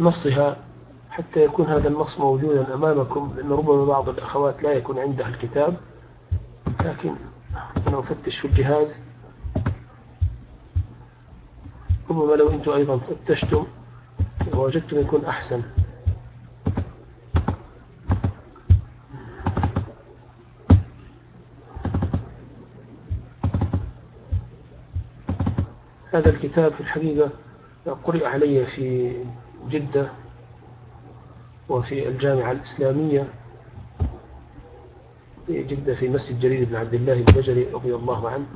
نصها حتى يكون هذا النص موجودا أمامكم لأن ربما بعض الأخوات لا يكون عندها الكتاب. لكن أنا أفتش في الجهاز. ربما لو أنتم أيضا فتشتم ووجدتم يكون أحسن. هذا الكتاب في الحقيقة قرئ علي في جدة وفي الجامعة الإسلامية في جدة في مسجد جرير بن عبد الله البجري رضي الله عنه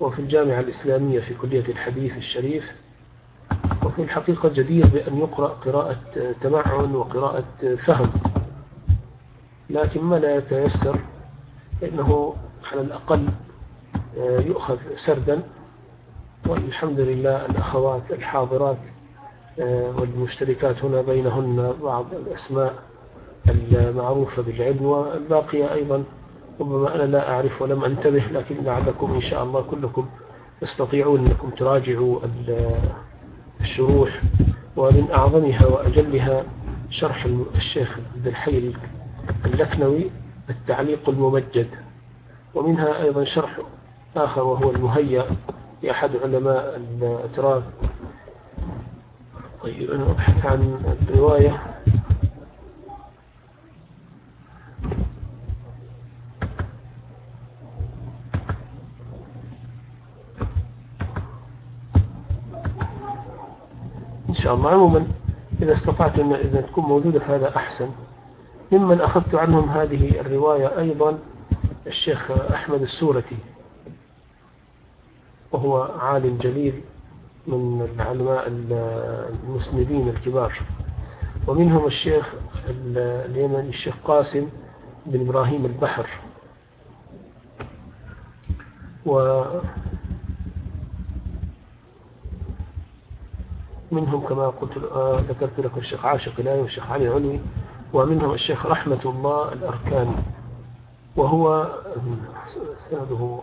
وفي الجامعة الإسلامية في كلية الحديث الشريف وفي الحقيقة جدير بأن يقرأ قراءة تمعن وقراءة فهم. لكن ما لا يتيسر لأنه على الأقل يؤخذ سردا والحمد لله الأخوات الحاضرات آه، والمشتركات هنا بينهن بعض الأسماء المعروفة بالعلم والباقية أيضا. ربما أنا لا أعرف ولم أنتبه لكن لعلكم إن شاء الله كلكم تستطيعون أنكم تراجعوا الشروح. ومن أعظمها وأجلها شرح الشيخ عبد الحي اللكنوي التعليق الممجد. ومنها أيضا شرح آخر وهو المهيأ لأحد علماء الأتراك طيب أنا أبحث عن الرواية. إن شاء الله. عموما إذا استطعت أن إذا تكون موجودة فهذا أحسن. ممن أخذت عنهم هذه الرواية أيضا الشيخ أحمد السورتي وهو عالم جليل. من العلماء المسندين الكبار. ومنهم الشيخ اليمني الشيخ قاسم بن إبراهيم البحر. و منهم كما قلت آه، ذكرت لكم الشيخ عاشق الآية والشيخ علي العلوي. ومنهم الشيخ رحمة الله الأركاني. وهو سنده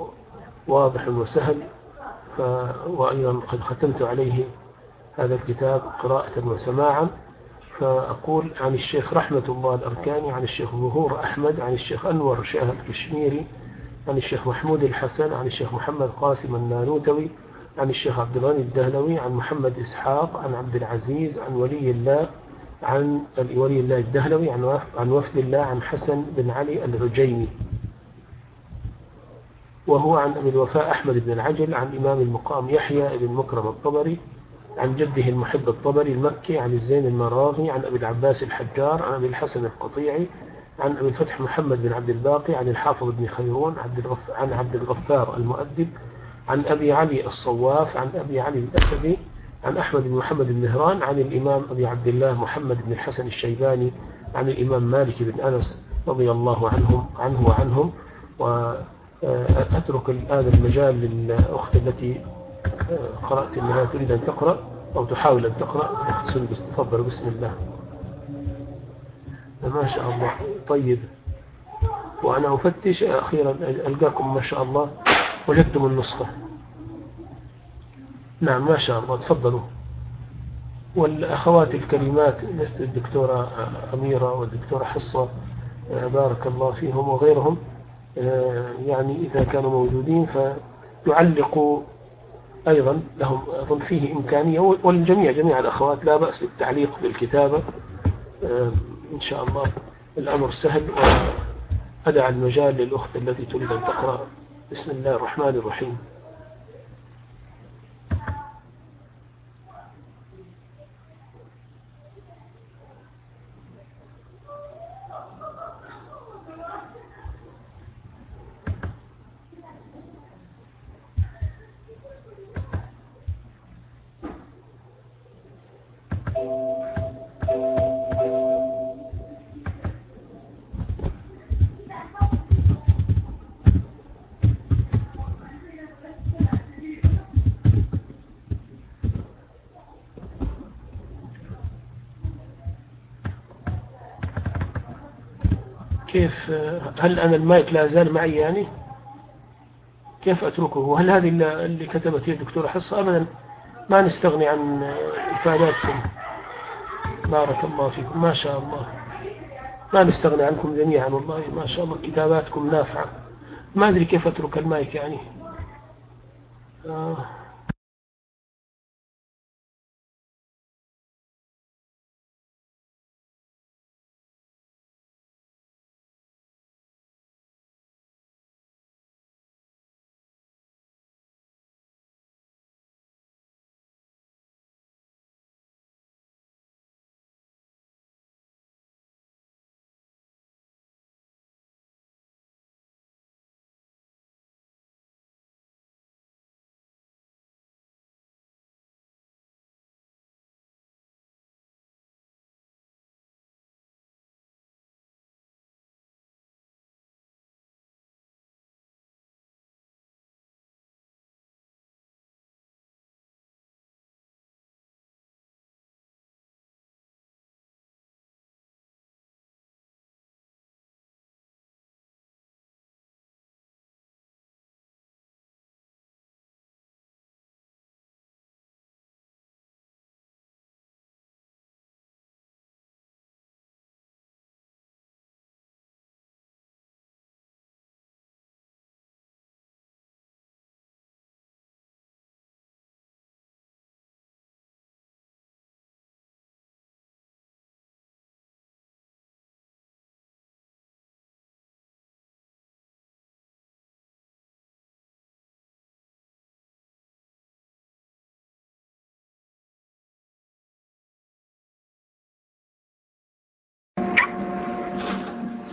واضح وسهل. وأيضا قد ختمت عليه هذا الكتاب قراءة وسماعا. فأقول عن الشيخ رحمة الله الأركاني عن الشيخ ظهور أحمد عن الشيخ أنور شاه الكشميري عن الشيخ محمود الحسن عن الشيخ محمد قاسم النانوتوي عن الشيخ عبد الغني الدهلوي عن محمد إسحاق عن عبد العزيز عن ولي الله عن ولي الله الدهلوي عن وفد الله عن حسن بن علي الرجيمي وهو عن أبي الوفاء أحمد بن العجل عن إمام المقام يحيى بن مكرم الطبري عن جده المحب الطبري المكي عن الزين المراغي عن أبي العباس الحجار عن أبي الحسن القطيعي عن أبي الفتح محمد بن عبد الباقي عن الحافظ بن خيرون عن عبد الغفار المؤدب عن أبي علي الصواف عن أبي علي الأسدي عن أحمد بن محمد النهران عن الإمام أبي عبد الله محمد بن الحسن الشيباني عن الإمام مالك بن أنس رضي الله عنهم عنه وعنهم. أترك الآن المجال للأخت التي آه، قرأت أنها تريد أن تقرأ أو تحاول أن تقرأ. تفضل بسم الله. ما شاء الله. طيب. وأنا أفتش أخيرا ألقاكم ما شاء الله. وجدتم النسخة. نعم ما شاء الله. تفضلوا. والأخوات الكريمات مثل الدكتورة أميرة والدكتورة حصة آه، بارك الله فيهم وغيرهم. آه، يعني إذا كانوا موجودين فيعلقوا أيضا لهم أظن فيه إمكانية والجميع جميع الأخوات لا بأس بالتعليق بالكتابة. آه، إن شاء الله الأمر سهل وأدع المجال للأخت التي تريد أن تقرأ. بسم الله الرحمن الرحيم. كيف هل أنا المايك لا زال معي يعني؟ كيف أتركه؟ وهل هذه اللي كتبت هي الدكتورة حصة أبدا ما نستغني عن إفاداتكم؟ بارك الله فيكم. ما شاء الله. ما نستغني عنكم جميعا والله. ما شاء الله. كتاباتكم نافعة. ما أدري كيف أترك المايك يعني. آه.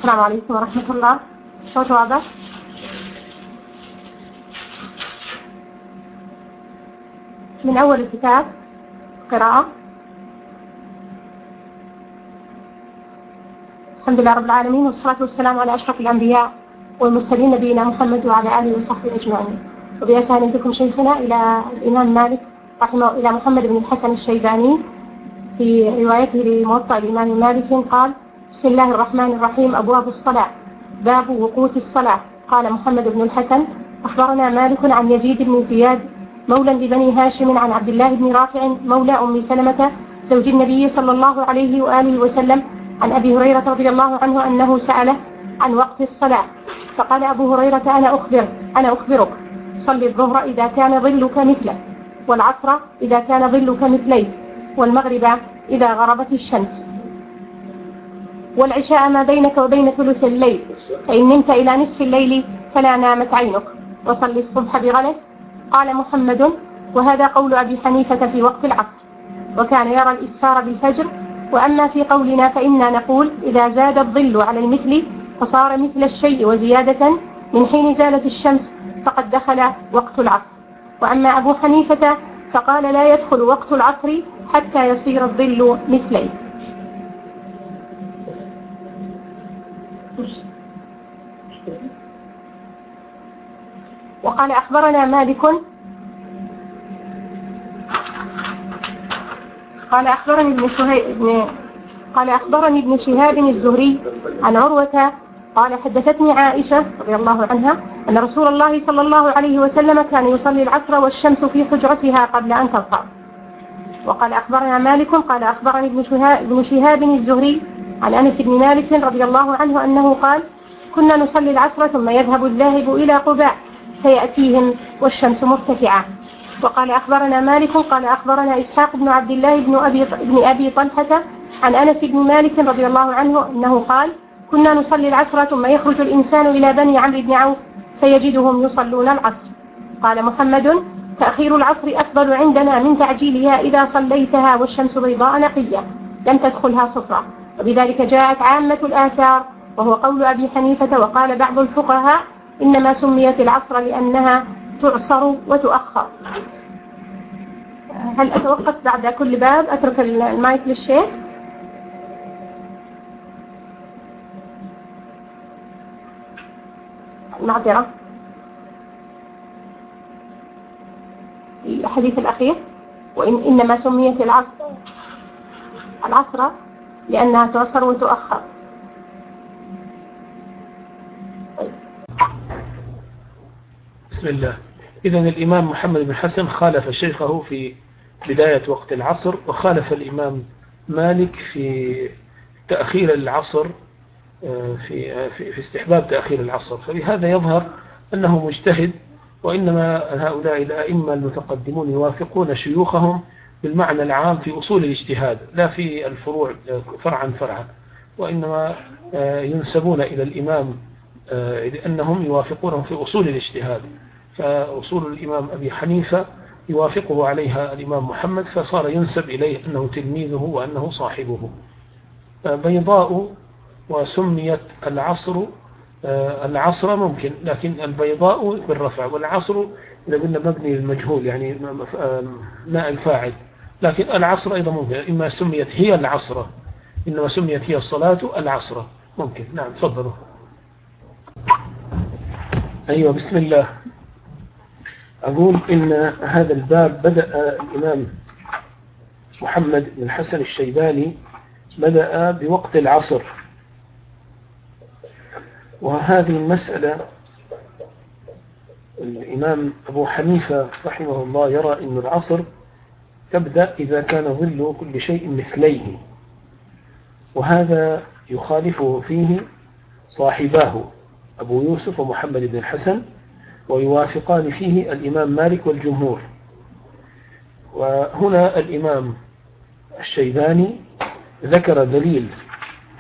السلام عليكم ورحمة الله. صوت واضح؟ من أول الكتاب قراءة. الحمد لله رب العالمين والصلاة والسلام على أشرف الأنبياء والمرسلين نبينا محمد وعلى آله وصحبه أجمعين. وبأسانيدكم شيخنا إلى الإمام مالك رحمه إلى محمد بن الحسن الشيباني في روايته لموطأ الإمام مالك قال بسم الله الرحمن الرحيم. أبواب الصلاة. باب وقوت الصلاة. قال محمد بن الحسن أخبرنا مالك عن يزيد بن زياد مولى لبني هاشم عن عبد الله بن رافع مولى أم سلمة زوج النبي صلى الله عليه وآله وسلم عن أبي هريرة رضي الله عنه أنه سأله عن وقت الصلاة. فقال أبو هريرة أنا أخبر أنا أخبرك. صل الظهر إذا كان ظلك مثله والعصر إذا كان ظلك مثليه والمغرب إذا غربت الشمس. والعشاء ما بينك وبين ثلث الليل. فإن نمت إلى نصف الليل فلا نامت عينك. وصل الصبح بغلس. قال محمد وهذا قول أبي حنيفة في وقت العصر. وكان يرى الإسفار بالفجر. وأما في قولنا فإنا نقول إذا زاد الظل على المثل فصار مثل الشيء وزيادة من حين زالت الشمس فقد دخل وقت العصر. وأما أبو حنيفة فقال لا يدخل وقت العصر حتى يصير الظل مثليه. وقال أخبرنا مالك. قال أخبرني ابن شهيب قال أخبرني ابن شهاب الزهري عن عروة. قال حدثتني عائشة رضي الله عنها أن رسول الله صلى الله عليه وسلم كان يصلي العصر والشمس في حجرتها قبل أن تطلع وقال أخبرنا مالك. قال أخبرني شهاب, ابن شهاب الزهري عن أنس بن مالك رضي الله عنه أنه قال كنا نصلي العصر ثم يذهب الذاهب إلى قباء فيأتيهم والشمس مرتفعة. وقال أخبرنا مالك قال أخبرنا إسحاق بن عبد الله بن أبي, بن أبي طلحة عن أنس بن مالك رضي الله عنه أنه قال كنا نصلي العصر ثم يخرج الإنسان إلى بني عمرو بن عوف فيجدهم يصلون العصر. قال محمد تأخير العصر أفضل عندنا من تعجيلها إذا صليتها والشمس بيضاء نقية لم تدخلها صفرة. وبذلك جاءت عامة الآثار وهو قول أبي حنيفة وقال بعض الفقهاء إنما سميت العصر لأنها تعصر وتؤخر. هل أتوقف بعد كل باب؟ أترك المايك للشيخ. معذرة الحديث الأخير. وإن إنما سميت العصر العصر لأنها تعصر وتؤخر. بسم الله. إذا الإمام محمد بن حسن خالف شيخه في بداية وقت العصر وخالف الإمام مالك في تأخير العصر آه، في في استحباب تأخير العصر. فبهذا يظهر أنه مجتهد وإنما هؤلاء الأئمة المتقدمون يوافقون شيوخهم بالمعنى العام في أصول الاجتهاد لا في الفروع فرعا فرعا وإنما آه، ينسبون إلى الإمام آه، لأنهم يوافقونهم في أصول الاجتهاد. فأصول الإمام أبي حنيفة يوافقه عليها الإمام محمد فصار ينسب إليه أنه تلميذه وأنه صاحبه. بيضاء وسميت العصر آه، العصر ممكن لكن البيضاء بالرفع والعصر إذا قلنا مبني للمجهول يعني ماء الفاعل. لكن العصر أيضا ممكن إما سميت هي العصرة إنما سميت هي الصلاة العصرة ممكن. نعم تفضلوا. أيوة بسم الله. أقول إن هذا الباب بدأ الإمام محمد بن الحسن الشيباني بدأ بوقت العصر. وهذه المسألة الإمام أبو حنيفة رحمه الله يرى أن العصر تبدأ إذا كان ظل كل شيء مثليه وهذا يخالفه فيه صاحباه أبو يوسف ومحمد بن الحسن ويوافقان فيه الإمام مالك والجمهور. وهنا الإمام الشيباني ذكر دليل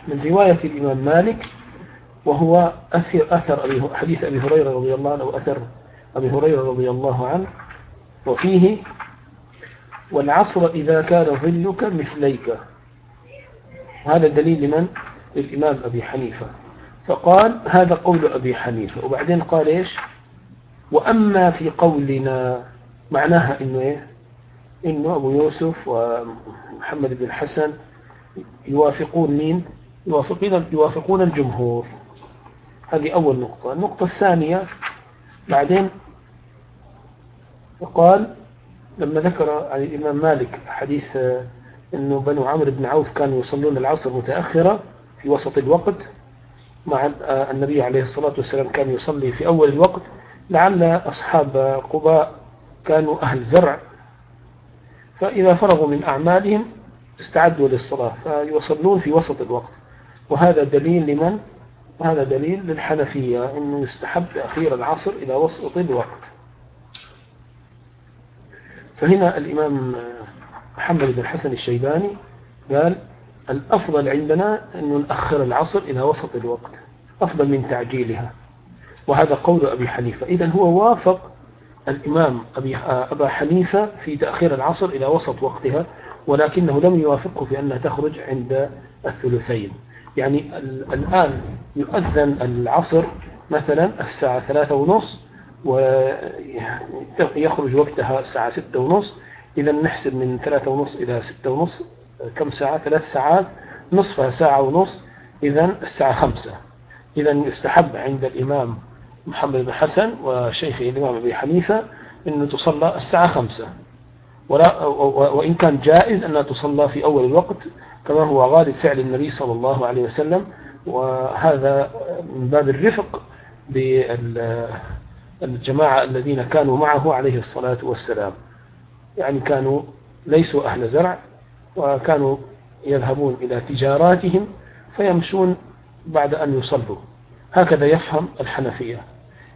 من رواية الإمام مالك وهو أثر, أثر حديث أبي هريرة رضي الله عنه أثر أبي هريرة رضي الله عنه وفيه والعصر إذا كان ظلك مثليك. هذا دليل لمن؟ للإمام أبي حنيفة. فقال هذا قول أبي حنيفة. وبعدين قال إيش؟ وأما في قولنا معناها إنه إيه؟ إنه أبو يوسف ومحمد بن الحسن يوافقون مين؟ يوافقون, يوافقون الجمهور. هذه أول نقطة. النقطة الثانية بعدين قال لما ذكر عن الإمام مالك حديث أنه بنو عمرو بن عوف كانوا يصلون العصر متأخرة في وسط الوقت مع النبي عليه الصلاة والسلام كان يصلي في أول الوقت لعل أصحاب قباء كانوا أهل زرع فإذا فرغوا من أعمالهم استعدوا للصلاة فيصلون في وسط الوقت وهذا دليل لمن؟ وهذا دليل للحنفية أنه يستحب تأخير العصر إلى وسط الوقت فهنا الإمام محمد بن حسن الشيباني قال الأفضل عندنا أن نأخر العصر إلى وسط الوقت أفضل من تعجيلها. وهذا قول أبي حنيفة. إذا هو وافق الإمام أبي أبا حنيفة في تأخير العصر إلى وسط وقتها ولكنه لم يوافقه في أنها تخرج عند الثلثين. يعني الآن يؤذن العصر مثلا الساعة ثلاثة ونص ويخرج وقتها الساعة ستة ونص. إذا نحسب من ثلاثة ونص إلى ستة ونص. كم ساعة؟ ثلاث ساعات. نصفها ساعة ونص. إذا الساعة خمسة. إذا يستحب عند الإمام محمد بن حسن وشيخه الإمام أبي حنيفة أنه تصلى الساعة خمسة. ولا وإن كان جائز أنها تصلى في أول الوقت كما هو غالب فعل النبي صلى الله عليه وسلم. وهذا من باب الرفق بالجماعة الذين كانوا معه عليه الصلاة والسلام. يعني كانوا ليسوا أهل زرع وكانوا يذهبون إلى تجاراتهم فيمشون بعد أن يصلوا. هكذا يفهم الحنفية.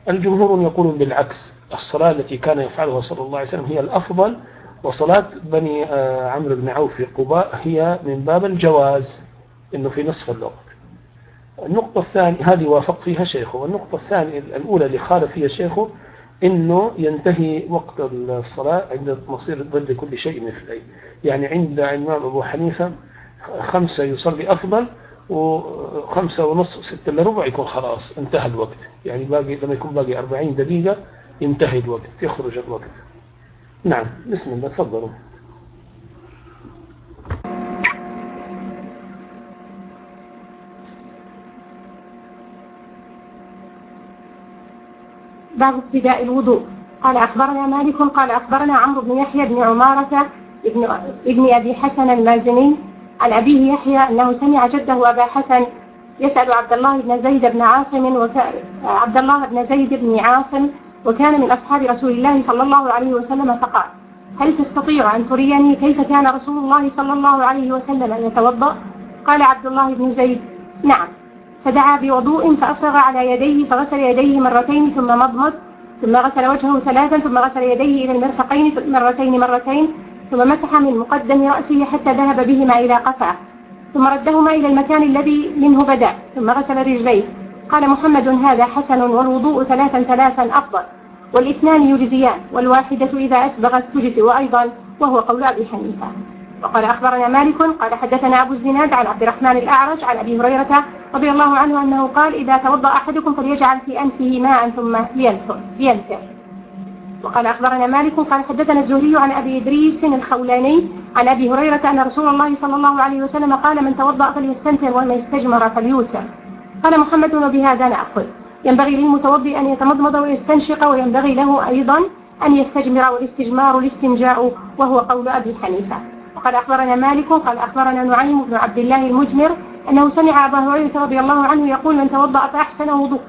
الجمهور يقولون بالعكس الصلاة التي كان يفعلها صلى الله عليه وسلم هي الأفضل وصلاة بني آه، عمرو بن عوف في قباء هي من باب الجواز إنه في نصف الوقت النقطة الثانية هذه وافق فيها شيخه. والنقطة الثانية الأولى اللي خالف فيها شيخه إنه ينتهي وقت الصلاة عند مصير ظل كل شيء مثلي يعني عند الإمام أبو حنيفة خمسة يصلي أفضل وخمسة ونصف ستة إلا ربع يكون خلاص انتهى الوقت. يعني باقي لما يكون باقي أربعين دقيقة ينتهي الوقت يخرج الوقت. نعم بسم الله تفضلوا. باب ابتداء الوضوء. قال أخبرنا مالك قال أخبرنا عمرو بن يحيى بن عمارة ابن, ابن أبي حسن المازني عن أبيه يحيى أنه سمع جده أبا حسن يسأل عبد الله بن زيد بن عاصم وك... عبد الله بن زيد بن عاصم وكان من أصحاب رسول الله صلى الله عليه وسلم فقال هل تستطيع أن تريني كيف كان رسول الله صلى الله عليه وسلم يتوضأ؟ قال عبد الله بن زيد نعم. فدعا بوضوء فأفرغ على يديه فغسل يديه مرتين ثم مضمض ثم غسل وجهه ثلاثا ثم غسل يديه إلى المرفقين مرتين مرتين ثم مسح من مقدم رأسه حتى ذهب بهما إلى قفاه ثم ردهما إلى المكان الذي منه بدأ ثم غسل رجليه. قال محمد هذا حسن والوضوء ثلاثا ثلاثا أفضل والإثنان يجزيان والواحدة إذا أسبغت تجزئ أيضا وهو قول أبي حنيفة. وقال أخبرنا مالك قال حدثنا أبو الزناد عن عبد الرحمن الأعرج عن أبي هريرة رضي الله عنه أنه قال إذا توضأ أحدكم فليجعل في أنفه ماء ثم لينثر وقال أخبرنا مالك قال حدثنا الزهري عن أبي إدريس الخولاني عن أبي هريرة أن رسول الله صلى الله عليه وسلم قال من توضأ فليستنثر ومن استجمر فليوتر. قال محمد وبهذا نأخذ. ينبغي للمتوضئ أن يتمضمض ويستنشق وينبغي له أيضا أن يستجمر والاستجمار الاستنجاء وهو قول أبي حنيفة. وقد أخبرنا مالك قال أخبرنا نعيم بن عبد الله المجمر أنه سمع أبا هريرة رضي الله عنه يقول من توضأ فأحسن وضوء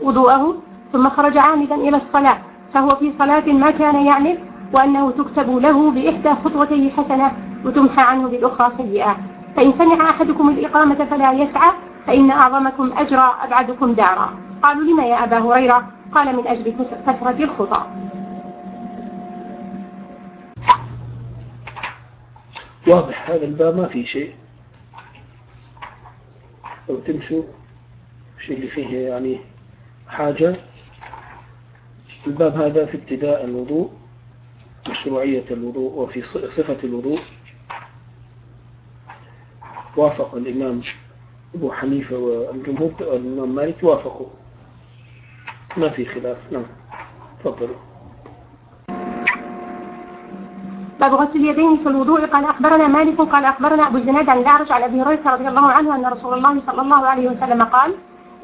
وضوءه ثم خرج عامدا إلى الصلاة فهو في صلاة ما كان يعمل وأنه تكتب له بإحدى خطوتيه حسنة وتمحى عنه بالأخرى سيئة. فإن سمع أحدكم الإقامة فلا يسعى فإن أعظمكم أجرا أبعدكم دارا. قالوا لما يا أبا هريرة؟ قال من أجل كثرة الخطى. واضح هذا الباب ما في شيء. لو تمشوا الشيء اللي فيه يعني حاجة. الباب هذا في ابتداء الوضوء مشروعية الوضوء وفي صفة الوضوء. وافق الإمام أبو حنيفة والجمهور الإمام مالك وافقوا ما في خلاف نعم تفضلوا. باب غسل اليدين في الوضوء. قال أخبرنا مالك قال أخبرنا أبو الزناد عن الأعرج عن أبي هريرة رضي الله عنه أن رسول الله صلى الله عليه وسلم قال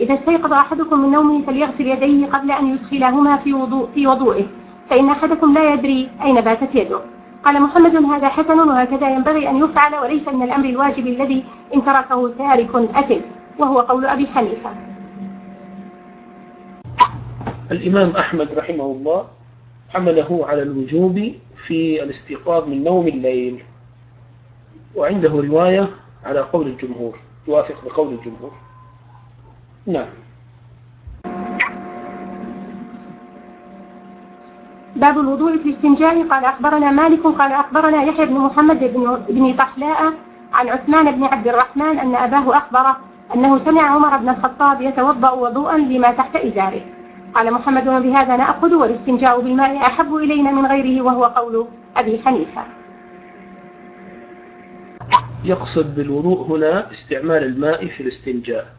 إذا استيقظ أحدكم من نومه فليغسل يديه قبل أن يدخلهما في وضوء في وضوئه فإن أحدكم لا يدري أين باتت يده. قال محمد هذا حسن وهكذا ينبغي أن يفعل وليس من الأمر الواجب الذي إن تركه تارك أثم. وهو قول أبي حنيفة. الإمام أحمد رحمه الله حمله على الوجوب في الاستيقاظ من نوم الليل. وعنده رواية على قول الجمهور توافق بقول الجمهور. نعم. باب الوضوء في الاستنجاء. قال أخبرنا مالك قال أخبرنا يحيى بن محمد بن, طحلاء عن عثمان بن عبد الرحمن أن أباه أخبره أنه سمع عمر بن الخطاب يتوضأ وضوءا لما تحت إزاره. قال محمد بهذا نأخذ والاستنجاء بالماء أحب إلينا من غيره وهو قول أبي حنيفة. يقصد بالوضوء هنا استعمال الماء في الاستنجاء.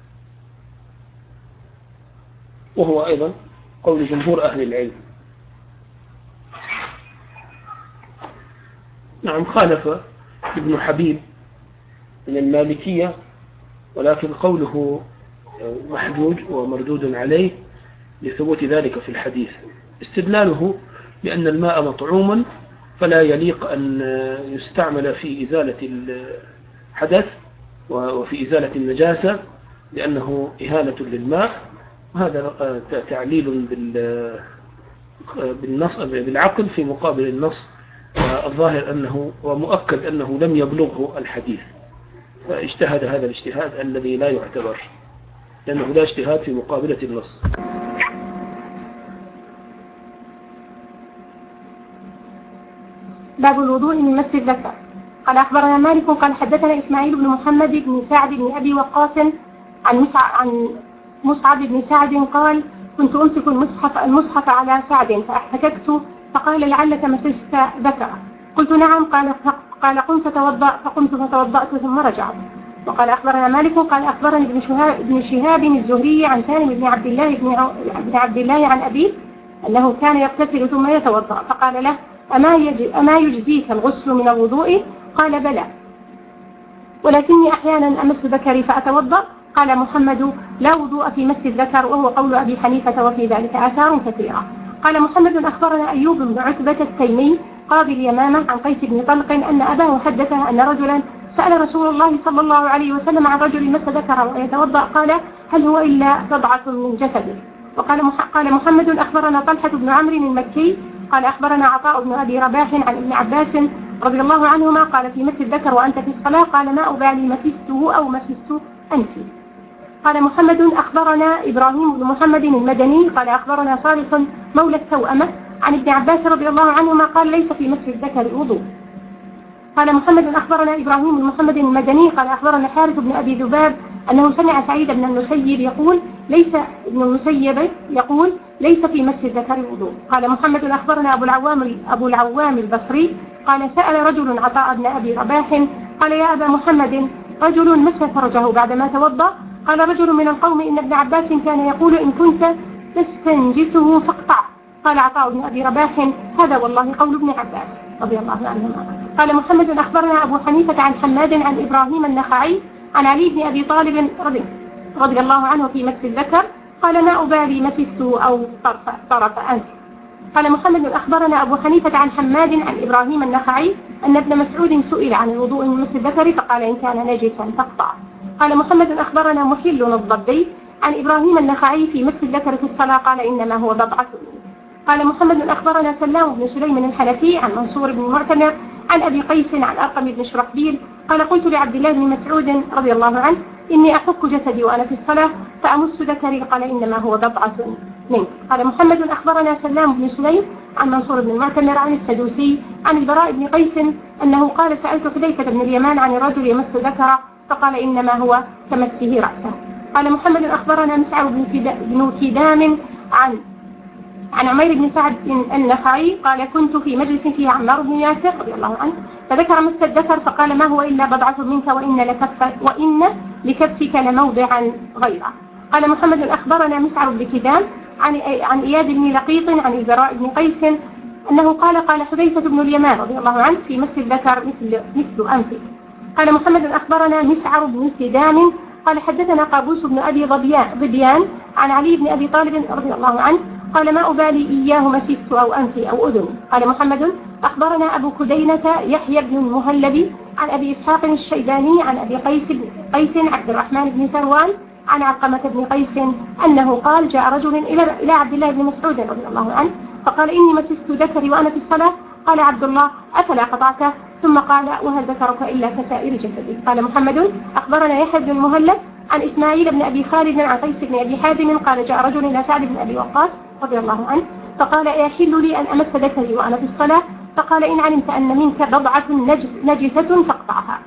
وهو أيضا قول جمهور أهل العلم. نعم خالف ابن حبيب من المالكية ولكن قوله محجوج ومردود عليه لثبوت ذلك في الحديث. استدلاله بأن الماء مطعوم فلا يليق أن يستعمل في إزالة الحدث وفي إزالة النجاسة لأنه إهانة للماء. وهذا تعليل بالنص بالعقل في مقابل النص الظاهر أنه ومؤكد أنه لم يبلغه الحديث. فاجتهد هذا الاجتهاد الذي لا يعتبر لأنه لا اجتهاد في مقابلة النص. باب الوضوء من مس الذكر. قال أخبرنا مالك قال حدثنا إسماعيل بن محمد بن سعد بن أبي وقاص عن عن مصعب بن سعد قال كنت أمسك المصحف, المصحف على سعد فأحتككت فقال لعلك مسست ذكره. قلت نعم. قال قال قم فتوضأ. فقمت فتوضأت ثم رجعت. وقال أخبرنا مالك قال أخبرني ابن شهاب, ابن شهاب الزهري عن سالم بن عبد الله بن عبد الله عن أبيه أنه كان يغتسل ثم يتوضأ فقال له أما, أما يجزيك الغسل من الوضوء؟ قال بلى. ولكني أحيانا أمس ذكري فأتوضأ. قال محمد لا وضوء في مس الذكر وهو قول أبي حنيفة وفي ذلك آثار كثيرة. قال محمد أخبرنا أيوب بن عتبة التيمي قاضي اليمامة عن قيس بن طلق أن أباه حدثه أن رجلا سأل رسول الله صلى الله عليه وسلم عن رجل مس ذكره ويتوضأ. قال هل هو إلا بضعة من جسده؟ وقال قال محمد أخبرنا طلحة بن عمرو المكي قال أخبرنا عطاء بن أبي رباح عن ابن عباس رضي الله عنهما قال في مس الذكر وأنت في الصلاة قال ما أبالي مسسته أو مسست أنفي. قال محمد أخبرنا إبراهيم بن محمد المدني قال أخبرنا صالح مولى التوأمة عن ابن عباس رضي الله عنهما قال ليس في مس الذكر وضوء. قال محمد أخبرنا إبراهيم بن محمد المدني قال أخبرنا حارث بن أبي ذباب أنه سمع سعيد بن المسيب يقول ليس ابن المسيب يقول ليس في مس الذكر وضوء قال محمد أخبرنا أبو العوام أبو العوام البصري قال سأل رجل عطاء بن أبي رباح قال يا أبا محمد رجل مس فرجه بعدما توضأ؟ قال رجل من القوم إن ابن عباس كان يقول إن كنت تستنجسه فاقطع. قال عطاء بن أبي رباح هذا والله قول ابن عباس رضي الله عنهما. قال محمد أخبرنا أبو حنيفة عن حماد عن إبراهيم النخعي عن علي بن أبي طالب رضي, رضي الله عنه في مس الذكر قال ما أبالي مسست أو طرف, طرف أنف قال محمد أخبرنا أبو حنيفة عن حماد عن إبراهيم النخعي أن ابن مسعود سئل عن الوضوء من مس الذكر فقال إن كان نجسا فاقطع. قال محمد أخبرنا محل الضبي عن إبراهيم النخعي في مس الذكر في الصلاة قال إنما هو بضعة قال محمد أخبرنا سلام بن سليم الحنفي عن منصور بن معتمر عن أبي قيس عن أرقم بن شرحبيل قال قلت لعبد الله بن مسعود رضي الله عنه إني أحك جسدي وأنا في الصلاة فأمس ذكري قال إنما هو بضعة منك. قال محمد أخبرنا سلام بن سليم عن منصور بن المعتمر عن السدوسي عن البراء بن قيس أنه قال سألت حذيفة بن اليمان عن الرجل يمس ذكره فقال إنما هو كمسه رأسه. قال محمد أخبرنا مسعر بن كدام عن عن عمير بن سعد النخعي قال كنت في مجلس فيه عمار بن ياسر رضي الله عنه فذكر مس الذكر فقال ما هو إلا بضعة منك وإن, لكف وإن لكفك لموضعا غيره. قال محمد أخبرنا مسعر بن كدام عن عن إياد بن لقيط عن البراء بن قيس أنه قال قال حذيفة بن اليمان رضي الله عنه في مس الذكر مثل مثل أنفك. قال محمد أخبرنا مسعر بن كدام قال حدثنا قابوس بن أبي ضبيان عن علي بن أبي طالب رضي الله عنه قال ما أبالي إياه مسست أو أنفي أو أذن. قال محمد أخبرنا أبو كدينة يحيى بن المهلب عن أبي إسحاق الشيباني عن أبي قيس قيس عبد الرحمن بن ثروان عن علقمة بن قيس أنه قال جاء رجل إلى عبد الله بن مسعود رضي الله عنه فقال إني مسست ذكري وأنا في الصلاة. قال عبد الله أفلا قطعته ثم قال وهل ذكرك إلا كسائر جسدي؟ قال محمد أخبرنا يحيى بن المهلب عن إسماعيل بن أبي خالد عن قيس بن أبي حازم قال جاء رجل إلى سعد بن أبي وقاص رضي الله عنه فقال أيحل لي أن أمس ذكري وأنا في الصلاة؟ فقال إن علمت أن منك بضعة نجس نجسة فاقطعها.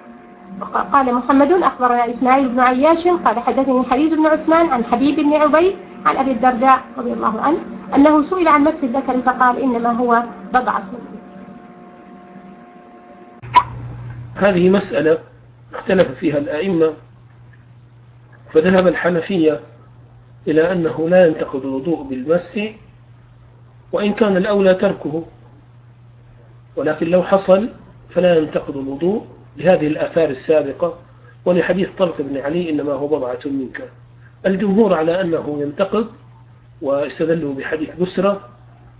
قال محمد أخبرنا إسماعيل بن عياش قال حدثني حريز بن عثمان عن حبيب بن عبيد عن أبي الدرداء رضي الله عنه أنه سئل عن مس الذكر فقال إنما هو بضعة. هذه مسألة اختلف فيها الأئمة فذهب الحنفية إلى أنه لا ينتقض الوضوء بالمس وإن كان الأولى تركه ولكن لو حصل فلا ينتقض الوضوء لهذه الآثار السابقة ولحديث طلق بن علي إنما هو بضعة منك. الجمهور على أنه ينتقض واستدلوا بحديث بسرة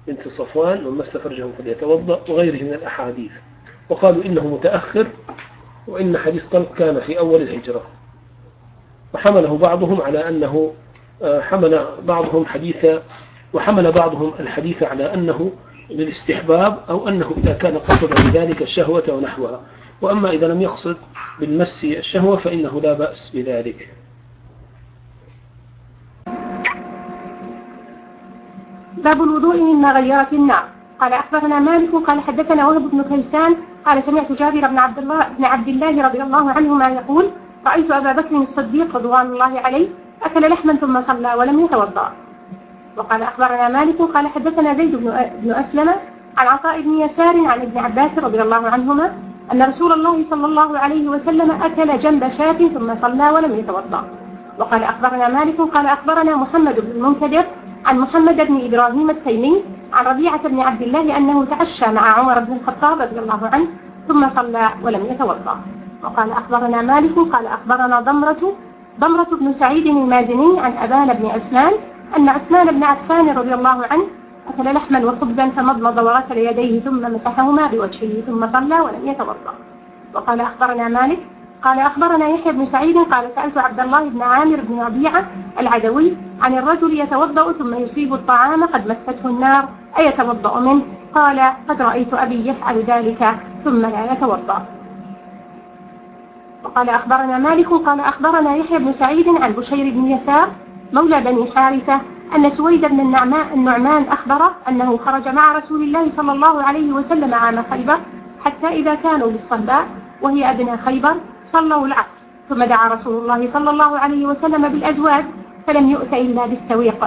بنت صفوان من مس فرجه فليتوضأ وغيره من الأحاديث وقالوا إنه متأخر وإن حديث طلق كان في أول الهجرة. وحمله بعضهم على أنه آه، حمل بعضهم حديث وحمل بعضهم الحديث على أنه للاستحباب أو أنه إذا كان قصد بذلك الشهوة ونحوها. وأما إذا لم يقصد بالمس الشهوة فإنه لا بأس بذلك. باب الوضوء مما غيرت النار. قال أخبرنا مالك قال حدثنا وهب بن كيسان قال سمعت جابر بن عبد الله بن عبد الله رضي الله عنهما يقول رأيت أبا بكر الصديق رضوان الله عليه أكل لحما ثم صلى ولم يتوضأ. وقال أخبرنا مالك قال حدثنا زيد بن أسلم عن عطاء بن يسار عن ابن عباس رضي الله عنهما أن رسول الله صلى الله عليه وسلم أكل جنب شاة ثم صلى ولم يتوضأ. وقال أخبرنا مالك قال أخبرنا محمد بن المنكدر عن محمد بن إبراهيم التيمي عن ربيعة بن عبد الله أنه تعشى مع عمر بن الخطاب رضي الله عنه ثم صلى ولم يتوضأ. وقال أخبرنا مالك قال أخبرنا ضمرة ضمرة بن سعيد المازني عن أبان بن عثمان أن عثمان بن عفان رضي الله عنه أكل لحما وخبزا فمضمض وغسل يديه ثم مسحهما بوجهه ثم صلى ولم يتوضأ. وقال أخبرنا مالك قال أخبرنا يحيى بن سعيد قال سألت عبد الله بن عامر بن ربيعة العدوي عن الرجل يتوضأ ثم يصيب الطعام قد مسته النار أيتوضأ منه؟ قال قد رأيت أبي يفعل ذلك ثم لا يتوضأ. وقال أخبرنا مالك قال أخبرنا يحيى بن سعيد عن بشير بن يسار مولى بني حارثة أن سويد بن النعمان أخبره أنه خرج مع رسول الله صلى الله عليه وسلم عام خيبر حتى إذا كانوا بالصهباء وهي أدنى خيبر صلوا العصر. ثم دعا رسول الله صلى الله عليه وسلم بالأزواج فلم يؤت إلا بالسويق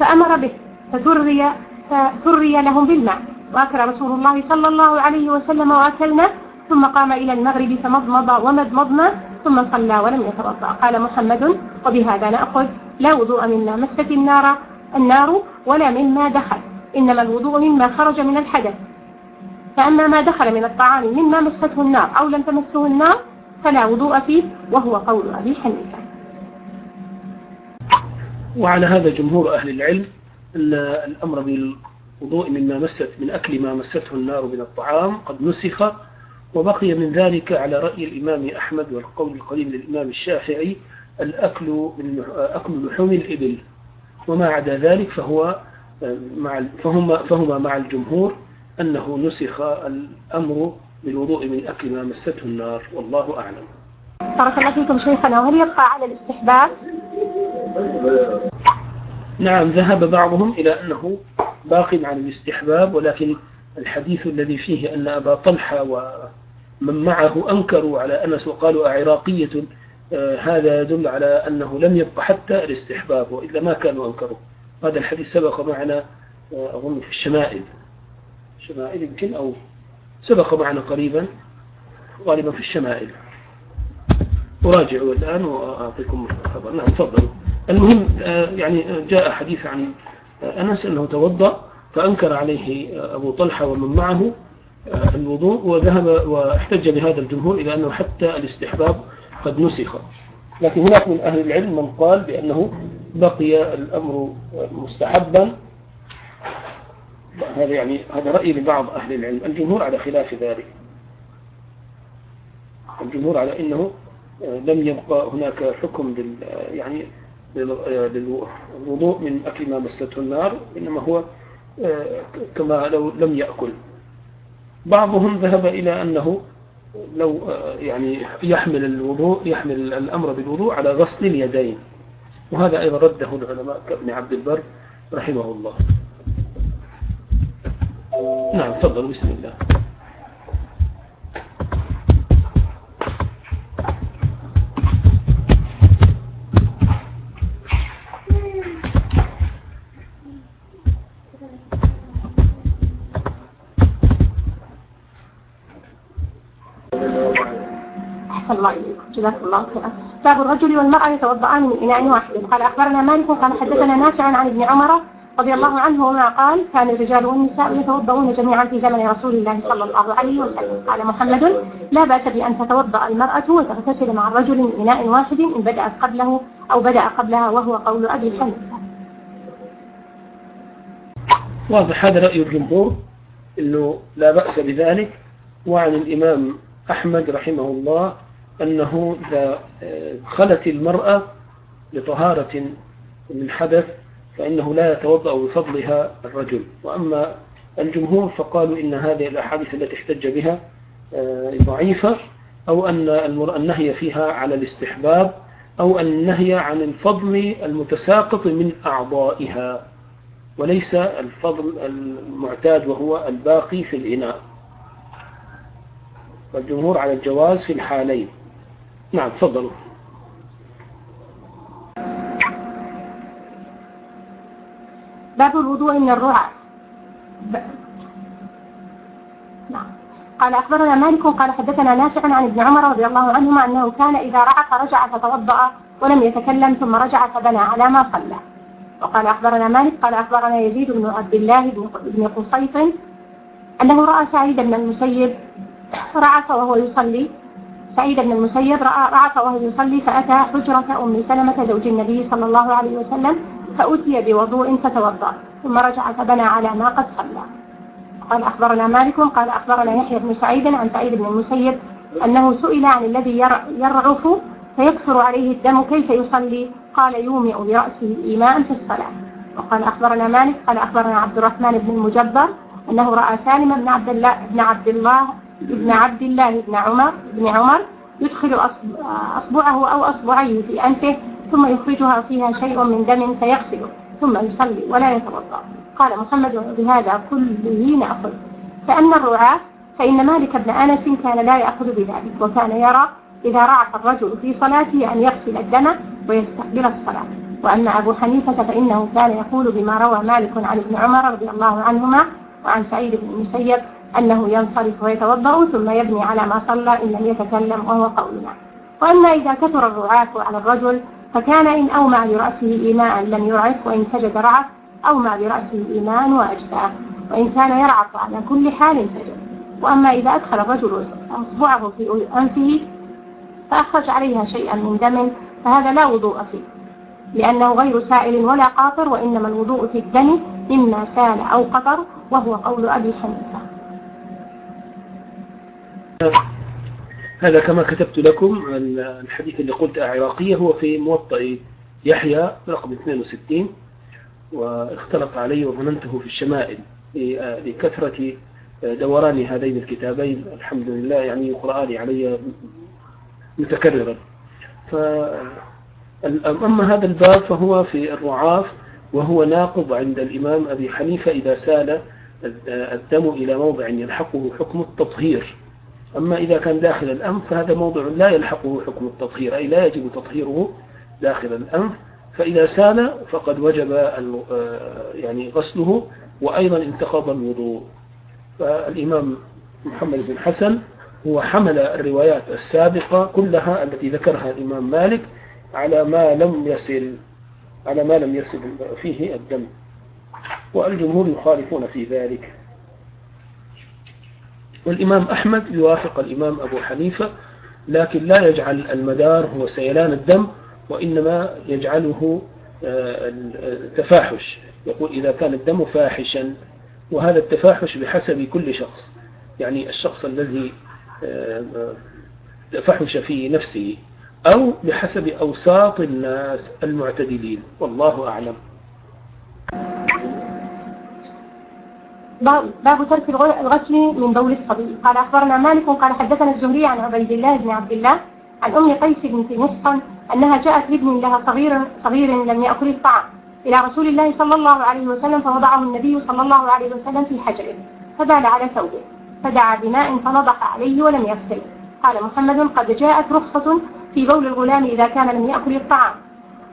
فأمر به فثري, فثري لهم بالماء. وأكل رسول الله صلى الله عليه وسلم وأكلنا ثم قام إلى المغرب فمضمض ومضمضنا ثم صلى ولم يتوضأ. قال محمد وبهذا نأخذ لا وضوء مما مست النار النار ولا مما دخل. إنما الوضوء مما خرج من الحدث. فأما ما دخل من الطعام مما مسته النار أو لم تمسه النار فلا وضوء فيه وهو قول أبي حنيفة. وعلى هذا جمهور أهل العلم أن الأمر بالوضوء مما مست من أكل ما مسته النار من الطعام قد نسخ وبقي من ذلك على رأي الإمام أحمد والقول القديم للإمام الشافعي الأكل من أكل لحوم الإبل. وما عدا ذلك فهو مع فهما فهما مع الجمهور أنه نسخ الأمر بالوضوء من أكل ما مسته النار. والله أعلم. بارك الله فيكم شيخنا. وهل يبقى على الاستحباب؟ نعم ذهب بعضهم إلى أنه باق عن الاستحباب ولكن الحديث الذي فيه أن أبا طلحة ومن معه أنكروا على أنس وقالوا أعراقية آه، هذا يدل على أنه لم يبق حتى الاستحباب وإلا ما كانوا أنكروا. هذا الحديث سبق معنا آه، أظن في الشمائل. شمائل يمكن أو سبق معنا قريبا غالبا في الشمائل. أراجع الآن وأعطيكم خبر نعم تفضلوا. المهم آه، يعني جاء حديث عن أنس أنه توضأ فأنكر عليه أبو طلحة ومن معه الوضوء وذهب واحتج بهذا الجمهور إلى أنه حتى الاستحباب قد نسخ. لكن هناك من أهل العلم من قال بأنه بقي الأمر مستحبا. هذا يعني هذا رأي لبعض أهل العلم. الجمهور على خلاف ذلك. الجمهور على أنه لم يبقى هناك حكم لل يعني للوضوء من أكل ما مسته النار إنما هو كما لو لم يأكل. بعضهم ذهب إلى أنه لو يعني يحمل الوضوء يحمل الأمر بالوضوء على غسل اليدين. وهذا أيضا رده العلماء كابن عبد البر رحمه الله. نعم تفضل بسم الله. أحسن الله إليكم جزاكم الله خيرا باب الرجل والمرأة يتوضأان من إناء واحد. قال أخبرنا مالك قال حدثنا نافع عن ابن عمر رضي الله عنه وما قال كان الرجال والنساء يتوضؤون جميعا في زمن رسول الله صلى الله عليه وسلم. قال محمد لا بأس بأن تتوضأ المرأة وتغتسل مع الرجل من إناء واحد إن بدأت قبله أو بدأ قبلها وهو قول أبي حنيفة. واضح هذا رأي الجمهور أنه لا بأس بذلك. وعن الإمام أحمد رحمه الله أنه إذا خلت المرأة لطهارة من حدث فإنه لا يتوضأ بفضلها الرجل. وأما الجمهور فقالوا إن هذه الأحاديث التي احتج بها آه، ضعيفة أو أن النهي فيها على الاستحباب أو النهي عن الفضل المتساقط من أعضائها. وليس الفضل المعتاد وهو الباقي في الإناء. والجمهور على الجواز في الحالين. نعم تفضلوا باب الوضوء من الرعاة ب... نعم. قال أخبرنا مالك قال حدثنا نافع عن ابن عمر رضي الله عنهما أنه كان إذا رعف رجع فتوضأ ولم يتكلم ثم رجع فبنى على ما صلى. وقال أخبرنا مالك قال أخبرنا يزيد بن عبد الله بن قصيط أنه رأى سعيد بن المسيب رعف وهو يصلي. سعيد بن المسيب رأى رعف وهو يصلي فأتى حجرة أم سلمة زوج النبي صلى الله عليه وسلم فأتي بوضوء فتوضأ ثم رجع فبنى على ما قد صلى. قال أخبرنا مالك قال أخبرنا يحيى بن سعيد عن سعيد بن المسيب أنه سئل عن الذي يرعف فيكثر عليه الدم كيف يصلي؟ قال يومئ برأسه إيماء في الصلاة. وقال أخبرنا مالك قال أخبرنا عبد الرحمن بن المجبر أنه رأى سالم بن عبد الله بن عبد الله بن عبد الله بن عمر بن عمر يدخل أصبعه أو أصبعيه في أنفه ثم يخرجها فيها شيء من دم فيغسله ثم يصلي ولا يتوضأ. قال محمد بهذا كله نأخذ فأما الرعاة فإن مالك بن أنس كان لا يأخذ بذلك وكان يرى إذا رعف الرجل في صلاته أن يغسل الدم ويستقبل الصلاة. وأما أبو حنيفة فإنه كان يقول بما روى مالك عن ابن عمر رضي الله عنهما وعن سعيد بن المسيب أنه ينصرف ويتوضأ ثم يبني على ما صلى إن لم يتكلم وهو قولنا. وأما إذا كثر الرعاف على الرجل فكان إن أومع برأسه إيماء لم يرعف وإن سجد رعف أومع برأسه إيماء وأجزاء وإن كان يرعف على كل حال سجد. وأما إذا أدخل الرجل أصبعه في أنفه فأخرج عليها شيئا من دم فهذا لا وضوء فيه لأنه غير سائل ولا قاطر وإنما الوضوء في الدم مما سال أو قطر وهو قول أبي حنيفة. هذا كما كتبت لكم الحديث اللي قلت عراقية هو في موطئ يحيى رقم 62 واختلط علي وظننته في الشمائل لكثرة دوران هذين الكتابين. الحمد لله يعني يقرآن علي متكررا. أما هذا الباب فهو في الرعاف وهو ناقض عند الإمام أبي حنيفة إذا سال الدم إلى موضع يلحقه حكم التطهير. أما إذا كان داخل الأنف فهذا موضع لا يلحقه حكم التطهير أي لا يجب تطهيره داخل الأنف فإذا سال فقد وجب يعني غسله وأيضا انتقض الوضوء. فالإمام محمد بن حسن هو حمل الروايات السابقة كلها التي ذكرها الإمام مالك على ما لم يصل على ما لم يصل فيه الدم. والجمهور يخالفون في ذلك. والإمام أحمد يوافق الإمام أبو حنيفة لكن لا يجعل المدار هو سيلان الدم وإنما يجعله التفاحش. يقول إذا كان الدم فاحشا وهذا التفاحش بحسب كل شخص. يعني الشخص الذي تفحش في نفسه أو بحسب أوساط الناس المعتدلين. والله أعلم. باب ترك الغسل من بول الصبي. قال أخبرنا مالك قال حدثنا الزهري عن عبيد الله بن عبد الله عن أم قيس بنت محصن أنها جاءت لابن لها صغير صغير لم يأكل الطعام إلى رسول الله صلى الله عليه وسلم فوضعه النبي صلى الله عليه وسلم في حجره فبال على ثوبه فدعا بماء فنضح عليه ولم يغسله. قال محمد قد جاءت رخصة في بول الغلام إذا كان لم يأكل الطعام.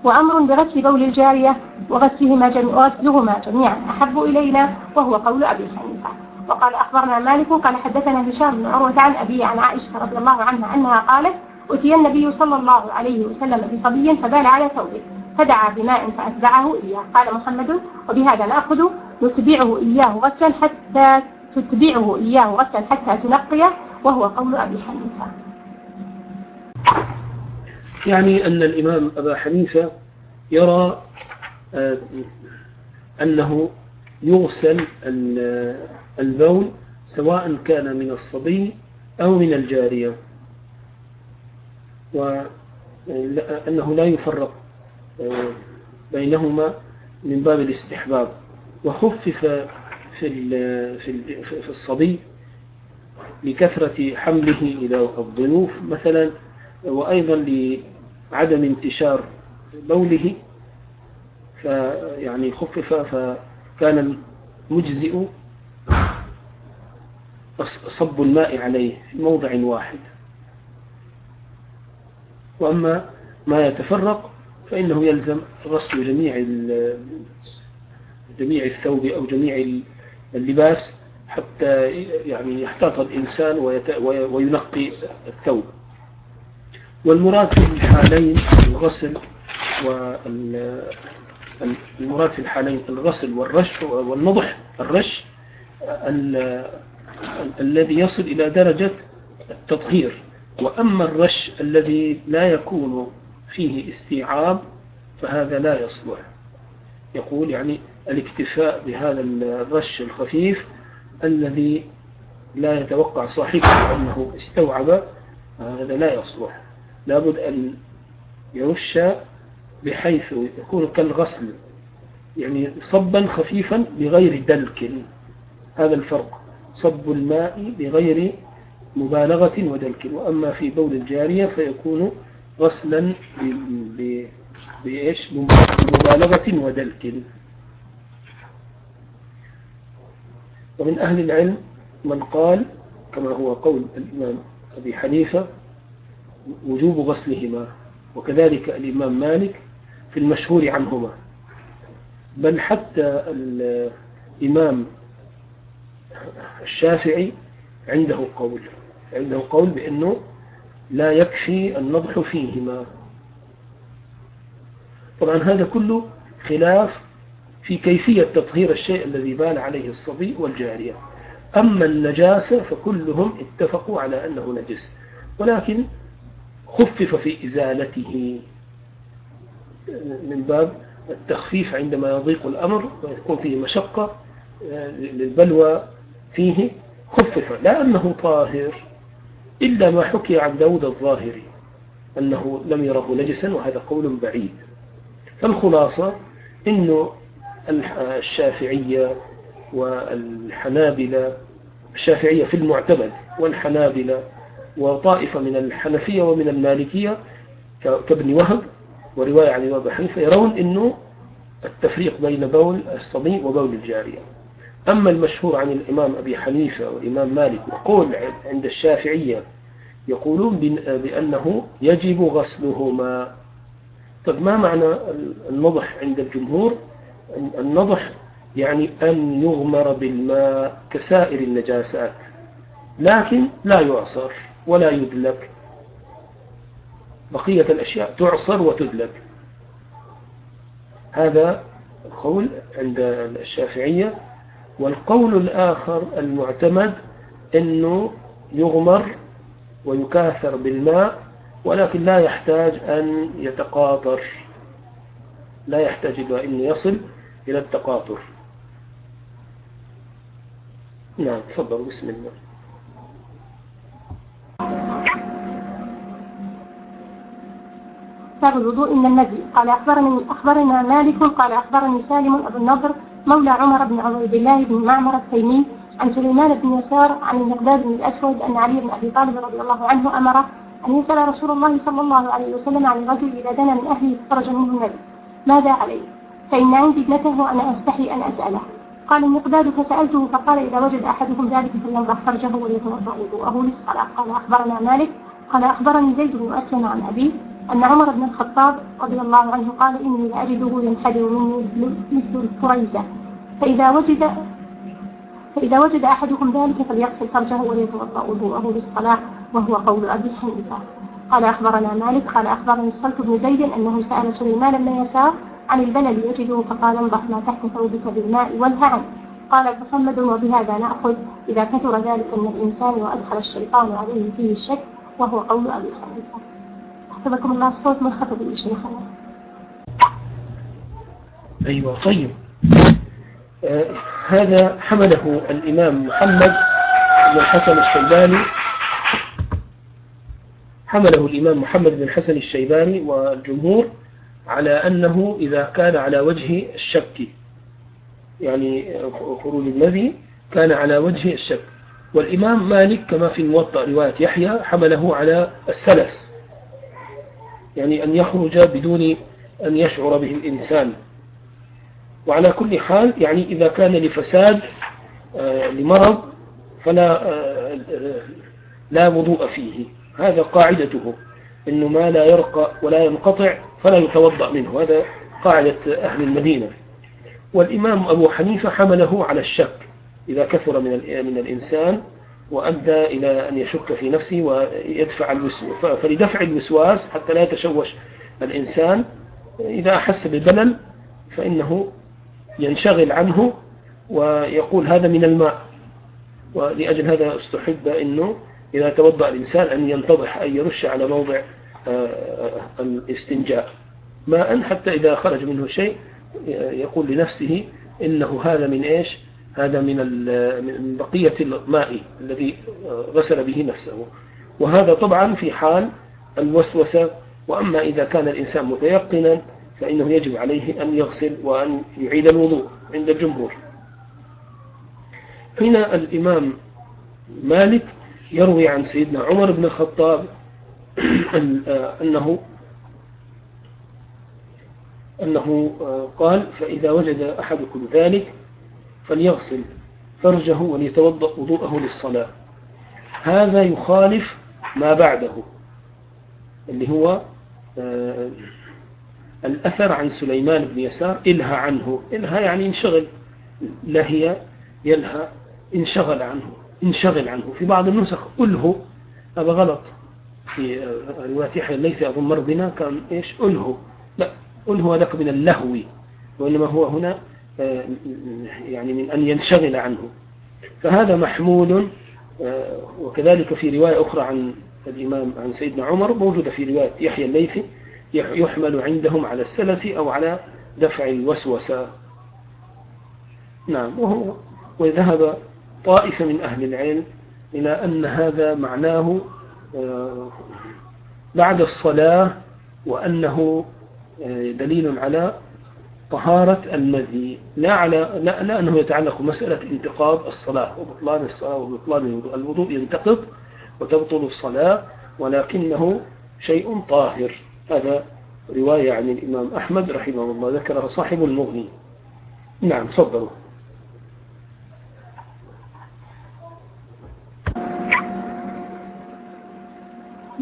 وأمر بغسل بول الجارية وغسلهما, جميع وغسلهما جميعا. أحب إلينا وهو قول أبي حنيفة. وقال أخبرنا مالك قال حدثنا هشام بن عروة عن أبي عن عائشة رضي الله عنها أنها قالت أتي النبي صلى الله عليه وسلم بصبي فبال على ثوبه فدعا بماء فأتبعه إياه. قال محمد وبهذا نأخذ نتبعه إياه غسلا حتى تتبعه إياه غسلا حتى تنقيه. وهو قول أبي حنيفة. يعني أن الإمام أبا حنيفة يرى آه، أنه يغسل البول سواء كان من الصبي أو من الجارية وأنه لا يفرق آه، بينهما من باب الاستحباب. وخفف في الصبي لكثرة حمله إلى الضيوف مثلا وأيضا لعدم انتشار بوله فيعني خفف فكان المجزئ صب الماء عليه في موضع واحد. وأما ما يتفرق فإنه يلزم غسل جميع جميع الثوب أو جميع اللباس حتى يعني يحتاط الإنسان وينقي الثوب. والمراد في الحالين الغسل والمراد في الحالين الغسل والرش والنضح الرش الذي يصل إلى درجة التطهير. وأما الرش الذي لا يكون فيه استيعاب فهذا لا يصلح. يقول يعني الاكتفاء بهذا الرش الخفيف الذي لا يتوقع صاحبه أنه استوعب هذا لا يصلح. لابد أن يرش بحيث يكون كالغسل يعني صبا خفيفا بغير دلك. هذا الفرق صب الماء بغير مبالغة ودلك. وأما في بول الجارية فيكون غسلا بإيش؟ بمبالغة ودلك. ومن أهل العلم من قال كما هو قول الإمام أبي حنيفة وجوب غسلهما وكذلك الإمام مالك في المشهور عنهما. بل حتى الإمام الشافعي عنده قول عنده قول بأنه لا يكفي النضح فيهما. طبعا هذا كله خلاف في كيفية تطهير الشيء الذي بال عليه الصبي والجارية. أما النجاسة فكلهم اتفقوا على أنه نجس. ولكن خفف في إزالته. من باب التخفيف عندما يضيق الأمر ويكون فيه مشقة آه، للبلوى فيه خفف لا أنه طاهر إلا ما حكي عن داود الظاهري أنه لم يره نجسا وهذا قول بعيد. فالخلاصة أنه الشافعية والحنابلة الشافعية في المعتمد والحنابلة وطائفة من الحنفية ومن المالكية كابن وهب ورواية عن الإمام حنيفة يرون أنه التفريق بين بول الصبي وبول الجارية. أما المشهور عن الإمام أبي حنيفة والإمام مالك وقول عند الشافعية يقولون بأنه يجب غسلهما. طب ما معنى النضح عند الجمهور؟ النضح يعني أن يغمر بالماء كسائر النجاسات لكن لا يعصر. ولا يدلك. بقية الأشياء تعصر وتدلك. هذا القول عند الشافعية. والقول الآخر المعتمد أنه يغمر ويكاثر بالماء ولكن لا يحتاج أن يتقاطر. لا يحتاج إلى أن يصل إلى التقاطر. نعم تفضل بسم الله. كتاب الوضوء إن النبي قال أخبرني أخبرنا مالك قال أخبرني سالم أبو النضر مولى عمر بن عبيد الله بن معمر التيمي عن سليمان بن يسار عن المقداد بن الأسود أن علي بن أبي طالب رضي الله عنه أمره أن يسأل رسول الله صلى الله عليه وسلم عن الرجل إذا دنا من أهله فخرج منه النبي. ماذا عليه؟ فإن عندي ابنته وأنا أستحي أن أسأله. قال المقداد فسألته فقال إذا وجد أحدكم ذلك فلينضح فرجه وليتوضأ وضوءه للصلاة. قال أخبرنا مالك قال أخبرني زيد بن أسلم عن أبيه أن عمر بن الخطاب رضي الله عنه قال إني لأجده ينحدر مني مثل الفريزة فإذا وجد فإذا وجد أحدكم ذلك فليغسل فرجه وليتوضأ وضوءه للصلاة وهو قول أبي حنيفة. قال أخبرنا مالك قال أخبرني الصلت بن زيد أنه سأل سليمان بن يسار عن البلد يجده فقال انضح ما تحت ثوبك بالماء والهعن. قال محمد وبهذا نأخذ. إذا كثر ذلك من الإنسان وأدخل الشيطان عليه فيه الشك وهو قول أبي حنيفة. حفظكم الله الصوت منخفض يا شيخنا أيوة طيب. آه هذا حمله الإمام محمد بن الحسن الشيباني. حمله الإمام محمد بن الحسن الشيباني والجمهور على أنه إذا كان على وجه الشك. يعني خروج النبي كان على وجه الشك. والإمام مالك كما في الموطأ رواية يحيى حمله على السلس. يعني أن يخرج بدون أن يشعر به الإنسان. وعلى كل حال يعني إذا كان لفساد آه، لمرض فلا آه، لا وضوء فيه. هذا قاعدته إنه ما لا يرقى ولا ينقطع فلا يتوضأ منه. هذا قاعدة أهل المدينة. والإمام أبو حنيفة حمله على الشك. إذا كثر من من الإنسان وأدى إلى أن يشك في نفسه ويدفع الوسواس فلدفع الوسواس حتى لا يتشوش الإنسان. إذا أحس بالبلل فإنه ينشغل عنه ويقول هذا من الماء. ولأجل هذا استحب أنه إذا توضأ الإنسان أن ينتضح أن يرش على موضع الاستنجاء. ماء حتى إذا خرج منه شيء يقول لنفسه إنه هذا من إيش؟ هذا من من بقية الماء الذي غسل به نفسه. وهذا طبعا في حال الوسوسة. وأما إذا كان الإنسان متيقنا فإنه يجب عليه أن يغسل وأن يعيد الوضوء عند الجمهور. هنا الإمام مالك يروي عن سيدنا عمر بن الخطاب أنه أنه قال فإذا وجد أحدكم ذلك فليغسل فرجه وليتوضأ وضوءه للصلاة. هذا يخالف ما بعده اللي هو آه، الأثر عن سليمان بن يسار إلهى عنه. إلهى يعني انشغل لهي يلهى انشغل عنه انشغل عنه. في بعض النسخ أله هذا غلط. في رواية يحيى الليثي أظن مر بنا كان إيش؟ أله. لا أله هذاك من اللهو وإنما هو هنا آه، يعني من أن ينشغل عنه. فهذا محمول آه، وكذلك في رواية أخرى عن الإمام عن سيدنا عمر موجودة في رواية يحيى الليثي يحمل عندهم على السلس أو على دفع الوسوسة. نعم وهو وذهب طائفة من أهل العلم إلى أن هذا معناه آه، بعد الصلاة وأنه آه، دليل على طهارة المذي لا على لا, لا أنه يتعلق مسألة انتقاض الصلاة وبطلان الصلاة وبطلان الوضوء. الوضوء ينتقض وتبطل الصلاة ولكنه شيء طاهر. هذا رواية عن الإمام أحمد رحمه الله ذكرها صاحب المغني. نعم تفضلوا.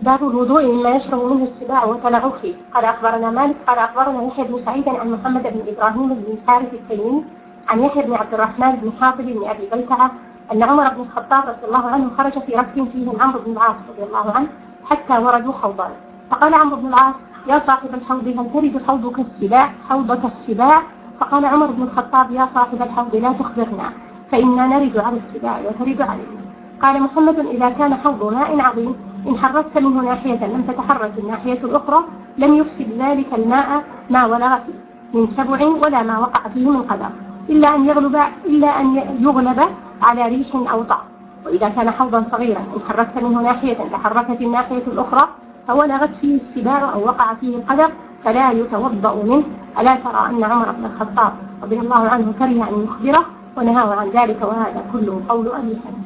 باب الوضوء مما يشرب منه السباع وتلعب فيه قال أخبرنا مالك قال أخبرنا يحيى بن سعيد عن محمد بن إبراهيم بن الحارث التيمي عن يحيى بن عبد الرحمن بن حاطب بن أبي بلتعة أن عمر بن الخطاب رضي الله عنه خرج في ركب فيهم عمرو بن العاص رضي الله عنه حتى وردوا خوضا فقال عمرو بن العاص يا صاحب الحوض هل ترد حوضك السباع؟ حوضك السباع؟ فقال عمر بن الخطاب يا صاحب الحوض لا تخبرنا فإنا نرد على السباع وترد علينا قال محمد إذا كان حوض ماء عظيم إن حركت منه ناحية لم تتحرك الناحية الأخرى لم يفسد ذلك الماء ما ولغ فيه من سبع ولا ما وقع فيه من قدر إلا أن يغلب إلا أن يغلب على ريح أو طعم. وإذا كان حوضا صغيرا إن حركت منه ناحية تحركت الناحية الأخرى فولغت فيه السباع أو وقع فيه القدر فلا يتوضأ منه. ألا ترى أن عمر بن الخطاب رضي الله عنه كره أن يخبره ونهاه عن ذلك وهذا كله قول أبي حنيفة.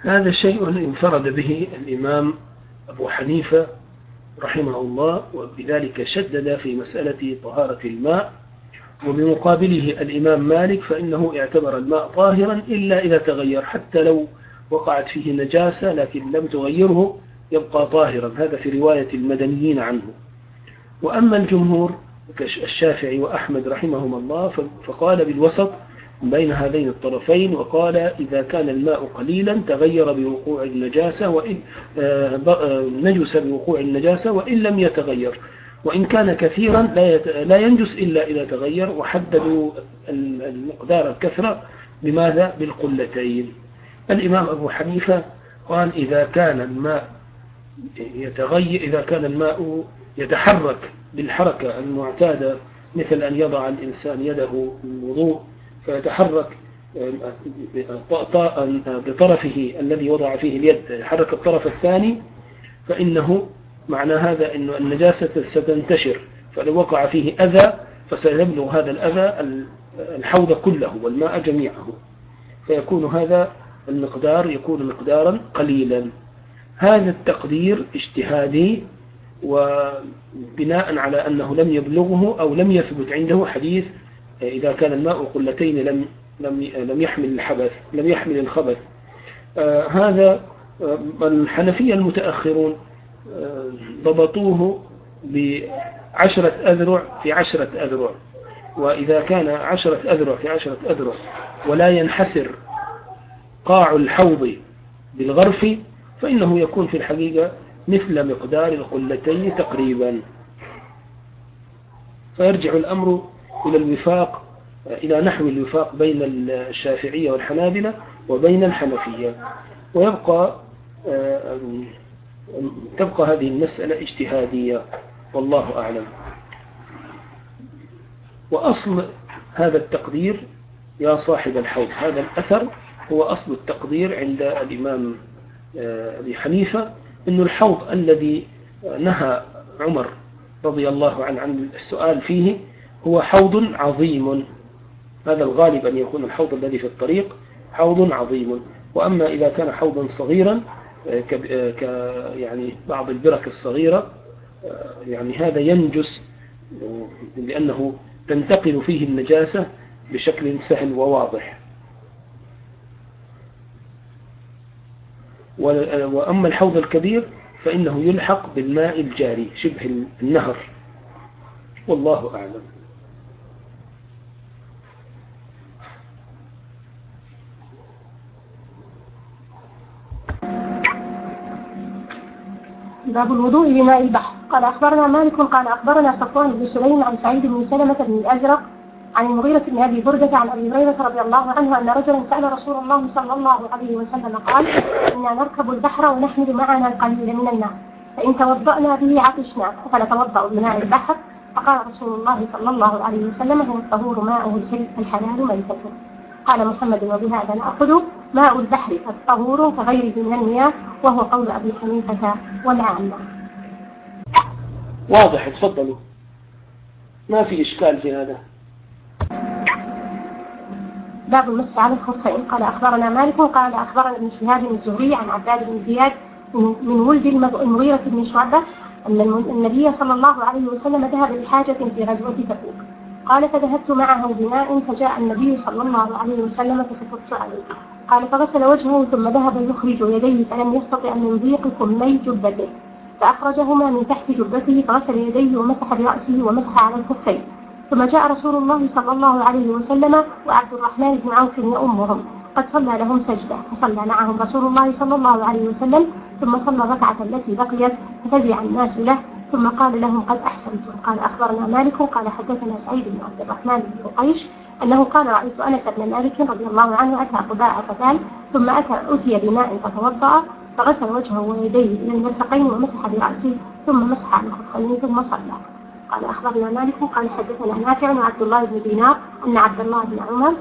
هذا شيء انفرد به الإمام أبو حنيفة رحمه الله وبذلك شدد في مسألة طهارة الماء. وبمقابله الإمام مالك فإنه اعتبر الماء طاهرا إلا إذا تغير حتى لو وقعت فيه نجاسة لكن لم تغيره يبقى طاهرا. هذا في رواية المدنيين عنه. وأما الجمهور كالشافعي وأحمد رحمهما الله فقال بالوسط بين هذين الطرفين وقال إذا كان الماء قليلا تغير بوقوع النجاسة وإن آه، آه، نجس بوقوع النجاسة وإن لم يتغير. وإن كان كثيرا لا ينجس إلا إذا تغير وحددوا المقدار الكثرة. بماذا بالقلتين. الإمام أبو حنيفة قال إذا كان الماء يتغير إذا كان الماء يتحرك بالحركة المعتادة مثل أن يضع الإنسان يده الوضوء فيتحرك بطرفه الذي وضع فيه اليد يحرك الطرف الثاني فإنه معنى هذا أن النجاسة ستنتشر فلو وقع فيه أذى فسيبلغ هذا الأذى الحوض كله والماء جميعه. فيكون هذا المقدار يكون مقدارا قليلا. هذا التقدير اجتهادي وبناء على أنه لم يبلغه أو لم يثبت عنده حديث إذا كان الماء قلتين لم لم لم يحمل الحبث لم يحمل الخبث. آه هذا آه الحنفية المتأخرون آه ضبطوه بعشرة أذرع في عشرة أذرع. وإذا كان عشرة أذرع في عشرة أذرع ولا ينحسر قاع الحوض بالغرف فإنه يكون في الحقيقة مثل مقدار القلتين تقريبا. فيرجع الأمر إلى الوفاق إلى نحو الوفاق بين الشافعية والحنابلة وبين الحنفية. ويبقى آه، تبقى هذه المسألة اجتهادية والله أعلم. وأصل هذا التقدير يا صاحب الحوض هذا الأثر هو أصل التقدير عند الإمام آه، أبي حنيفة أن الحوض الذي نهى عمر رضي الله عنه عن السؤال فيه هو حوض عظيم. هذا الغالب أن يكون الحوض الذي في الطريق حوض عظيم. وأما إذا كان حوضا صغيرا ك يعني بعض البرك الصغيرة يعني هذا ينجس لأنه تنتقل فيه النجاسة بشكل سهل وواضح. وأما الحوض الكبير فإنه يلحق بالماء الجاري شبه النهر. والله أعلم. باب الوضوء بماء البحر. قال أخبرنا مالك قال أخبرنا صفوان بن سليم عن سعيد بن سلمة بن الأزرق عن المغيرة بن أبي بردة عن أبي هريرة رضي الله عنه أن رجلا سأل رسول الله صلى الله عليه وسلم قال إنا نركب البحر ونحمل معنا القليل من الماء. فإن توضأنا به عطشنا. فنتوضأ بماء البحر. فقال رسول الله صلى الله عليه وسلم هو الطهور ماؤه الحلال ميتته قال محمد وبهذا نأخذ ماء البحر الطهور كغيره من المياه وهو قول أبي حنيفة والعامة. واضح تفضلوا. ما في إشكال في هذا؟ باب المسح على الخفين قال أخبرنا مالك قال أخبرنا ابن شهاب الزهري عن عباد بن زياد من ولد المغيرة بن شعبة أن النبي صلى الله عليه وسلم ذهب لحاجة في غزوة تبوك. قال فذهبت معه بماء فجاء النبي صلى الله عليه وسلم فسكبت عليه. قال فغسل وجهه ثم ذهب يخرج يديه فلم يستطع من ضيق كمي جبته. فأخرجهما من تحت جبته فغسل يديه ومسح برأسه ومسح على الكفين. ثم جاء رسول الله صلى الله عليه وسلم وعبد الرحمن بن عوف يؤمهم قد صلى لهم سجدة فصلى معهم رسول الله صلى الله عليه وسلم ثم صلى الركعة التي بقيت ففزع الناس له ثم قال لهم قد أحسنتم. قال أخبرنا مالك قال حدثنا سعيد بن عبد الرحمن بن قيش أنه قال رأيت أنس بن مالك رضي الله عنه أتى قباء فتان ثم أتى أتي بماء فتوضأ فغسل وجهه ويديه إلى المرفقين ومسح برأسه ثم مسح على الخفين ثم صلى. قال أخبرنا مالك قال حدثنا نافع وعبد الله بن دينار أن عبد الله بن عمر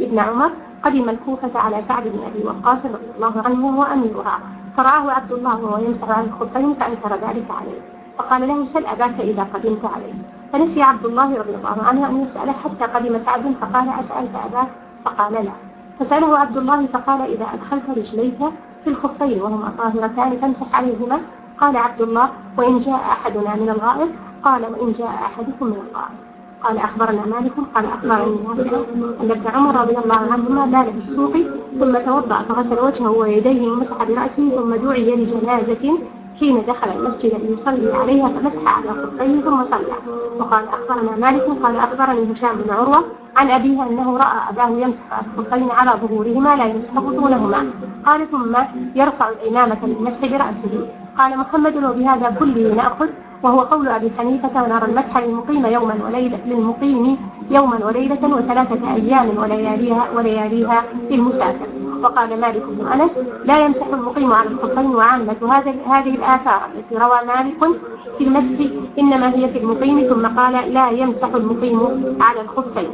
ابن عمر قدم الكوفة على سعد بن أبي وقاص رضي الله عنه وهو أميرها فرآه عبد الله وهو يمسح على الخفين فأنكر ذلك عليه. فقال له سل أباك إذا قدمت عليه. فنسي عبد الله رضي الله عنه أن يسأله حتى قدم سعد فقال أسألت أباك؟ فقال لا. فسأله عبد الله فقال إذا أدخلت رجليك في الخفين وهما طاهرتان فامسح عليهما. قال عبد الله وإن جاء أحدنا من الغائب؟ قال وإن جاء أحدكم من الغائب. قال أخبرنا مالك. قال أخبرني نافع. أن ابن عمر رضي الله عنهما بال في السوق ثم توضأ فغسل وجهه ويديه ومسح برأسه ثم دعي لجنازة حين دخل المسجد ليصلي عليها فمسح على خفيه ثم صلى. وقال أخبرنا مالك قال أخبرني هشام بن عروة عن أبيه أنه رأى أباه يمسح الخفين على ظهورهما لا يمسح بطونهما قال ثم يرفع العمامة للمسح برأسه. قال محمد وبهذا كله نأخذ وهو قول أبي حنيفة ونرى المسح للمقيم يوما وليلة للمقيم يوما وليلة وثلاثة أيام ولياليها ولياليها للمسافر. وقال مالك بن أنس لا يمسح المقيم على الخفين وعامة هذا هذه الآثار التي روى مالك في المسح إنما هي في المقيم. ثم قال لا يمسح المقيم على الخفين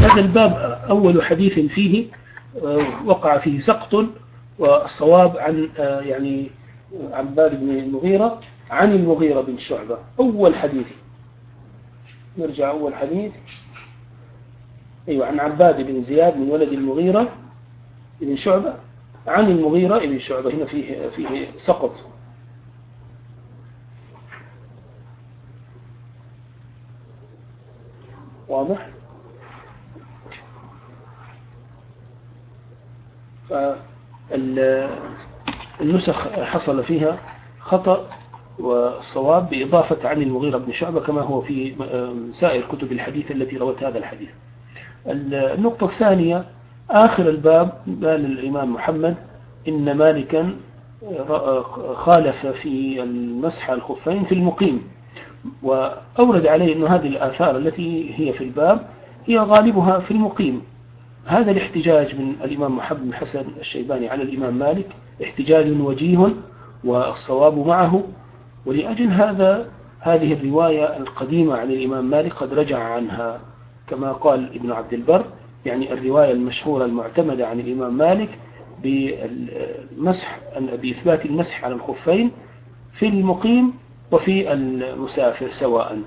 هذا الباب أول حديث فيه آه، وقع فيه سقط والصواب عن آه، يعني عباد بن المغيرة عن المغيرة بن شعبة. أول حديث. نرجع أول حديث. أيوة عن عباد بن زياد من ولد المغيرة بن شعبة عن المغيرة بن شعبة هنا فيه فيه سقط. واضح؟ فالنسخ حصل فيها خطأ وصواب بإضافة عن المغيرة بن شعبة كما هو في سائر كتب الحديث التي روت هذا الحديث. النقطة الثانية آخر الباب قال الإمام محمد إن مالكا خالف في المسح الخفين في المقيم. وأورد عليه أن هذه الآثار التي هي في الباب هي غالبها في المقيم. هذا الاحتجاج من الإمام محمد بن حسن الشيباني على الإمام مالك احتجاج وجيه والصواب معه. ولأجل هذا هذه الرواية القديمة عن الإمام مالك قد رجع عنها. كما قال ابن عبد البر يعني الرواية المشهورة المعتمدة عن الإمام مالك بالمسح بإثبات المسح على الخفين في المقيم وفي المسافر سواء.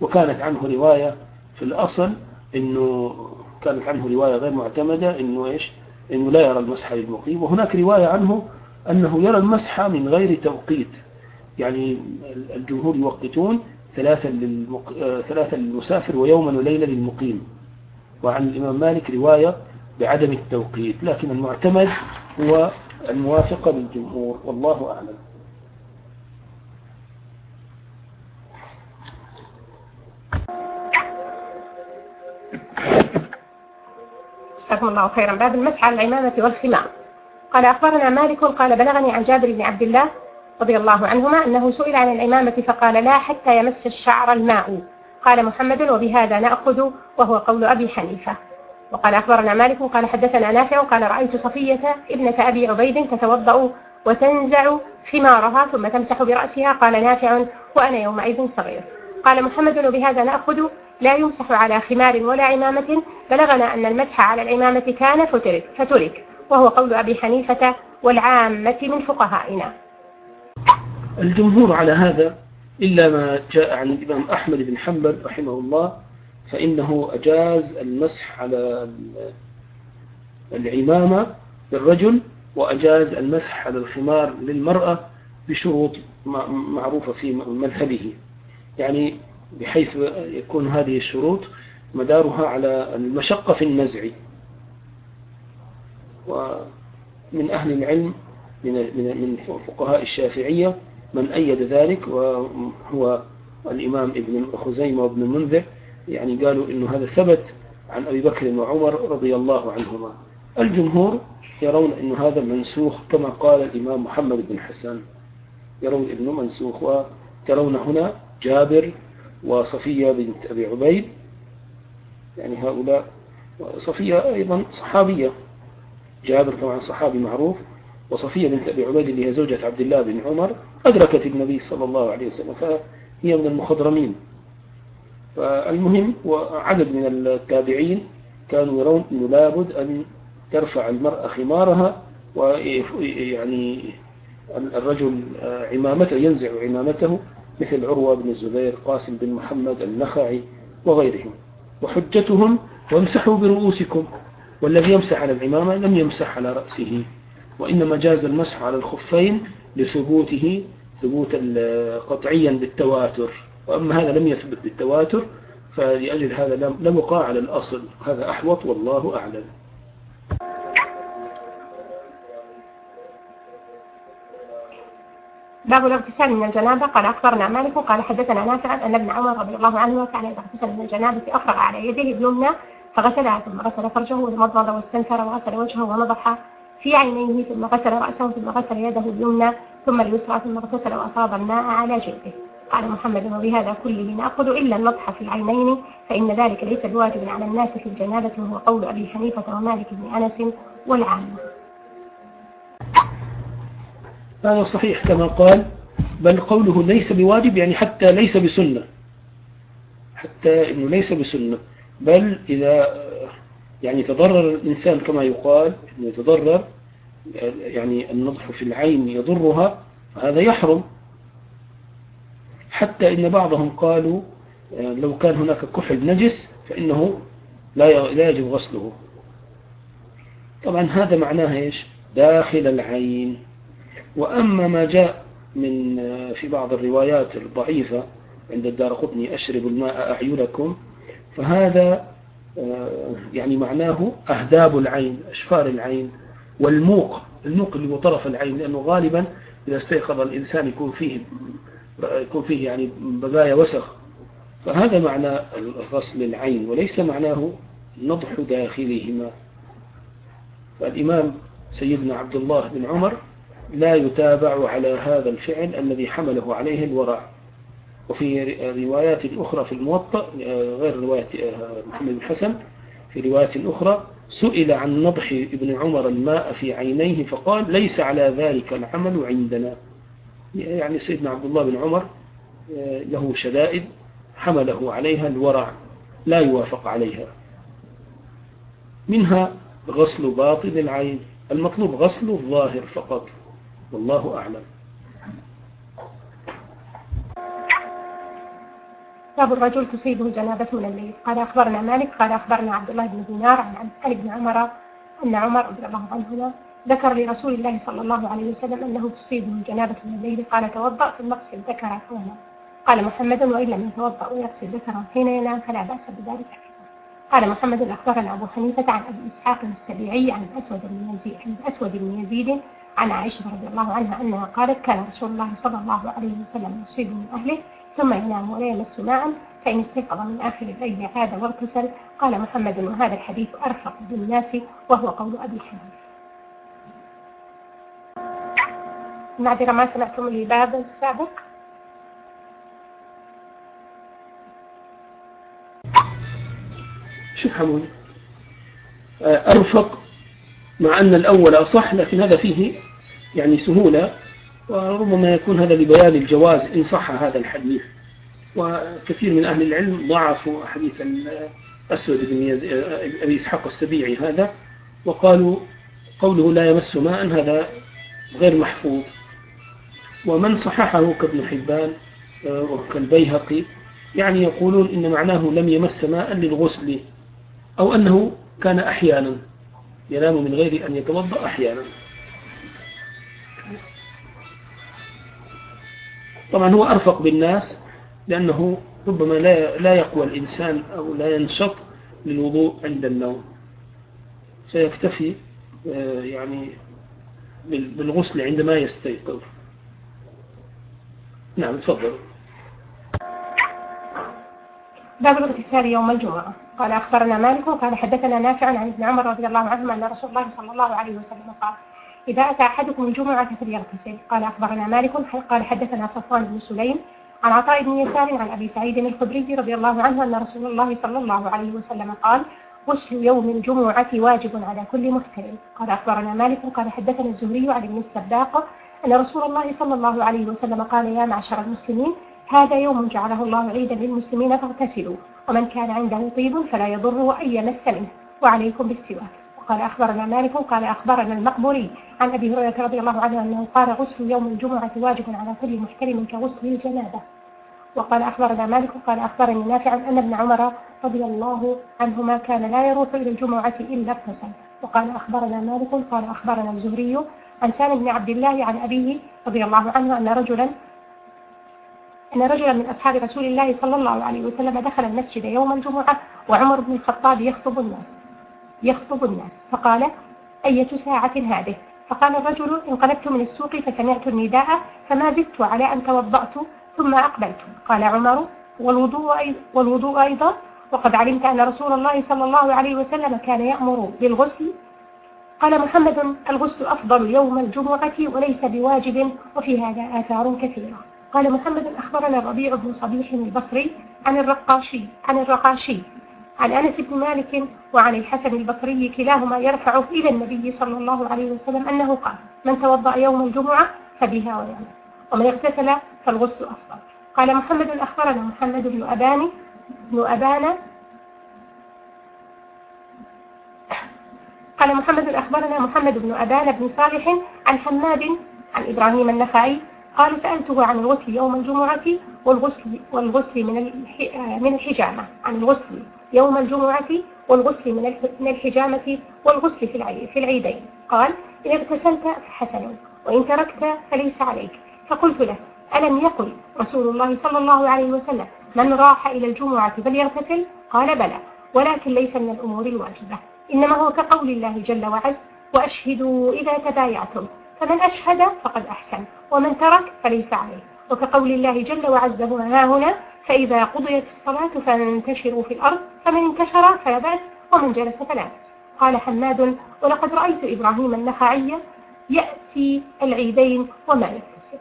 وكانت عنه رواية في الأصل أنه كانت عنه رواية غير معتمدة أنه إيش؟ أنه لا يرى المسح للمقيم. وهناك رواية عنه أنه يرى المسح من غير توقيت. يعني الجمهور يوقتون ثلاثا, للمق... ثلاثا للمسافر ويوما وليلة للمقيم. وعن الإمام مالك رواية بعدم التوقيت لكن المعتمد هو الموافقة للجمهور والله أعلم. جزاكم الله خيرا. باب المسح على العمامة والخمار قال أخبرنا مالك قال بلغني عن جابر بن عبد الله رضي الله عنهما أنه سئل عن العمامة فقال لا حتى يمس الشعر الماء. قال محمد وبهذا نأخذ وهو قول أبي حنيفة. وقال أخبرنا مالك قال حدثنا نافع قال رأيت صفية ابنة أبي عبيد تتوضأ وتنزع خمارها ثم تمسح برأسها. قال نافع وأنا يومئذ صغير. قال محمد وبهذا نأخذ لا يمسح على خمار ولا عمامة. بلغنا أن المسح على العمامة كان فترك, فترك. وهو قول أبي حنيفة والعامة من فقهائنا. الجمهور على هذا إلا ما جاء عن الإمام أحمد بن حنبل رحمه الله فإنه أجاز المسح على العمامة للرجل وأجاز المسح على الخمار للمرأة بشروط معروفة في مذهبه. يعني بحيث يكون هذه الشروط مدارها على المشقة في النزع. ومن أهل العلم من من فقهاء الشافعية من أيد ذلك وهو الإمام ابن خزيمة وابن المنذر يعني قالوا إنه هذا ثبت عن أبي بكر وعمر رضي الله عنهما. الجمهور يرون أن هذا منسوخ كما قال الإمام محمد بن حسن. يرون أنه منسوخ وترون هنا جابر وصفية بنت أبي عبيد. يعني هؤلاء صفية أيضا صحابية. جابر طبعا صحابي معروف وصفية بنت أبي عبيد اللي هي زوجة عبد الله بن عمر. أدركت النبي صلى الله عليه وسلم فهي من المخضرمين. فالمهم وعدد من التابعين كانوا يرون أنه لابد أن ترفع المرأة خمارها ويعني الرجل عمامته ينزع عمامته مثل عروة بن الزبير قاسم بن محمد النخعي وغيرهم. وحجتهم وامسحوا برؤوسكم والذي يمسح على العمامة لم يمسح على رأسه وإنما جاز المسح على الخفين لثبوته ثبوتا قطعيا بالتواتر. وأما هذا لم يثبت بالتواتر فلأجل هذا لم يقع على الأصل هذا أحوط والله أعلم. باب الاغتسال من الجنابة. قال أخبرنا مالك قال حدثنا نافع أن ابن عمر رضي الله عنه كان إذا اغتسل من الجنابة أفرغ على يده اليمنى فغسلها ثم غسل فرجه ومضمض واستنثر وغسل وجهه ونضح في عينيه ثم غسل رأسه ثم غسل يده اليمنى ثم اليسرى ثم اغتسل وأفاض الماء على جلده قال محمد وبهذا كله نأخذ إلا النضح في العينين فإن ذلك ليس بواجب على الناس في الجنابة وهو قول أبي حنيفة ومالك بن أنس والعامة. هذا صحيح كما قال بل قوله ليس بواجب يعني حتى ليس بسنة. حتى إنه ليس بسنة. بل إذا يعني تضرر الإنسان كما يقال إنه يتضرر يعني النضح في العين يضرها هذا يحرم. حتى إن بعضهم قالوا لو كان هناك كحل نجس فإنه لا يجب غسله. طبعا هذا معناه إيش؟ داخل العين. وأما ما جاء من في بعض الروايات الضعيفة عند الدار قطني أشرب الماء أعينكم فهذا آه، يعني معناه أهداب العين أشفار العين. والموق الموق اللي هو طرف العين لأنه غالبا إذا استيقظ الإنسان يكون فيه يكون فيه يعني بقايا وسخ. فهذا معنى غسل العين وليس معناه نضح داخلهما. فالإمام سيدنا عبد الله بن عمر لا يتابع على هذا الفعل الذي حمله عليه الورع. وفي روايات أخرى في الموطأ غير رواية محمد بن حسن في روايات أخرى سئل عن نضح ابن عمر الماء في عينيه فقال ليس على ذلك العمل عندنا. يعني سيدنا عبد الله بن عمر له شدائد حمله عليها الورع لا يوافق عليها. منها غسل باطن العين المطلوب غسل الظاهر فقط والله أعلم. باب الرجل تصيبه جنابة من الليل. قال أخبرنا مالك قال أخبرنا عبد الله بن دينار عن علي بن عمر أن عمر رضي الله عنهما ذكر لرسول الله صلى الله عليه وسلم أنه تصيبه جنابة من الليل. قال توضأ ثم اغسل ذكره ونام قال محمد وإن لم يتوضأ ويغسل ذكره حين ينام فلا بأس بذلك قال محمد أخبرنا أبو حنيفة عن أبي إسحاق السبيعي عن أسود بن يزيد عن أسود بن يزيد عن عائشة رضي الله عنها أنها قالت كان رسول الله صلى الله عليه وسلم يصيب من أهله ثم ينام ولا يمس ماء فإن استيقظ من آخر الليل عاد واغتسل قال محمد وهذا الحديث أرفق بالناس وهو قول أبي حنيفة. معذرة ما سمعتم الباب السابق. شوف حمود أرفق مع أن الأول أصح لكن هذا فيه يعني سهولة. وربما يكون هذا لبيان الجواز إن صح هذا الحديث. وكثير من أهل العلم ضعفوا حديث الأسود بن أبي إسحاق السبيعي هذا وقالوا قوله لا يمس ماء هذا غير محفوظ. ومن صححه كابن حبان آه، وكالبيهقي يعني يقولون إن معناه لم يمس ماء للغسل أو أنه كان أحيانا ينام من غير أن يتوضأ أحيانا. طبعا هو أرفق بالناس لأنه ربما لا لا يقوى الإنسان أو لا ينشط للوضوء عند النوم. فيكتفي آه، يعني بالغسل عندما يستيقظ. نعم تفضل. باب الاغتسال يوم الجمعة. قال أخبرنا مالك قال حدثنا نافع عن ابن عمر رضي الله عنهما أن رسول الله صلى الله عليه وسلم قال إذا أتى أحدكم الجمعة فليغتسل. قال أخبرنا مالك قال حدثنا صفوان بن سليم عن عطاء بن يسار عن أبي سعيد الخدري رضي الله عنه أن رسول الله صلى الله عليه وسلم قال غسل يوم الجمعة واجب على كل محترم قال أخبرنا مالك قال حدثنا الزهري عن ابن السباق أن رسول الله صلى الله عليه وسلم قال يا معشر المسلمين هذا يوم جعله الله عيدا للمسلمين فاغتسلوا ومن كان عنده طيب فلا يضره أن يمس منه وعليكم بالسواك. وقال أخبرنا مالك قال أخبرنا المقبوري عن أبي هريرة رضي الله عنه أنه قال غسل يوم الجمعة واجب على كل محترم كغسل الجنابة. وقال أخبرنا مالك قال أخبرني نافع أن ابن عمر رضي الله عنهما كان لا يروح إلى الجمعة إلا اغتسل. وقال أخبرنا مالك قال أخبرنا الزهري عن سالم بن عبد الله عن أبيه رضي الله عنه أن رجلا أن رجلا من أصحاب رسول الله صلى الله عليه وسلم دخل المسجد يوم الجمعة وعمر بن الخطاب يخطب الناس. يخطب الناس. فقال أية ساعة هذه؟ فقال الرجل انقلبت من السوق فسمعت النداء فما زدت على أن توضأت ثم أقبلت. قال عمر والوضوء, والوضوء أيضا. وقد علمت أن رسول الله صلى الله عليه وسلم كان يأمر بالغسل. قال محمد الغسل أفضل يوم الجمعة وليس بواجب وفي هذا آثار كثيرة. قال محمد أخبرنا الربيع بن صبيح البصري عن الرقاشي عن الرقاشي. عن أنس بن مالك وعن الحسن البصري كلاهما يرفع إلى النبي صلى الله عليه وسلم أنه قال من توضأ يوم الجمعة فبها ونعم ومن اغتسل فالغسل أفضل. قال محمد أخبرنا محمد بن أبان بن أبان. قال محمد أخبرنا محمد بن أبان بن صالح عن حماد عن إبراهيم النخعي قال سألته عن الغسل يوم الجمعة والغسل, والغسل من من الحجامة عن الغسل يوم الجمعة والغسل من الحجامة والغسل في العيدين. قال إن اغتسلت فحسن وإن تركت فليس عليك. فقلت له ألم يقل رسول الله صلى الله عليه وسلم من راح إلى الجمعة فليغتسل؟ قال بلى ولكن ليس من الأمور الواجبة. إنما هو كقول الله جل وعز وأشهدوا إذا تبايعتم فمن أشهد فقد أحسن ومن ترك فليس عليه. وكقول الله جل وعز ها هنا فإذا قضيت الصلاة فانتشروا في الأرض فمن انتشر فلا بأس ومن جلس فلا بأس. قال حماد ولقد رأيت إبراهيم النخعي يأتي العيدين وما يكتسب.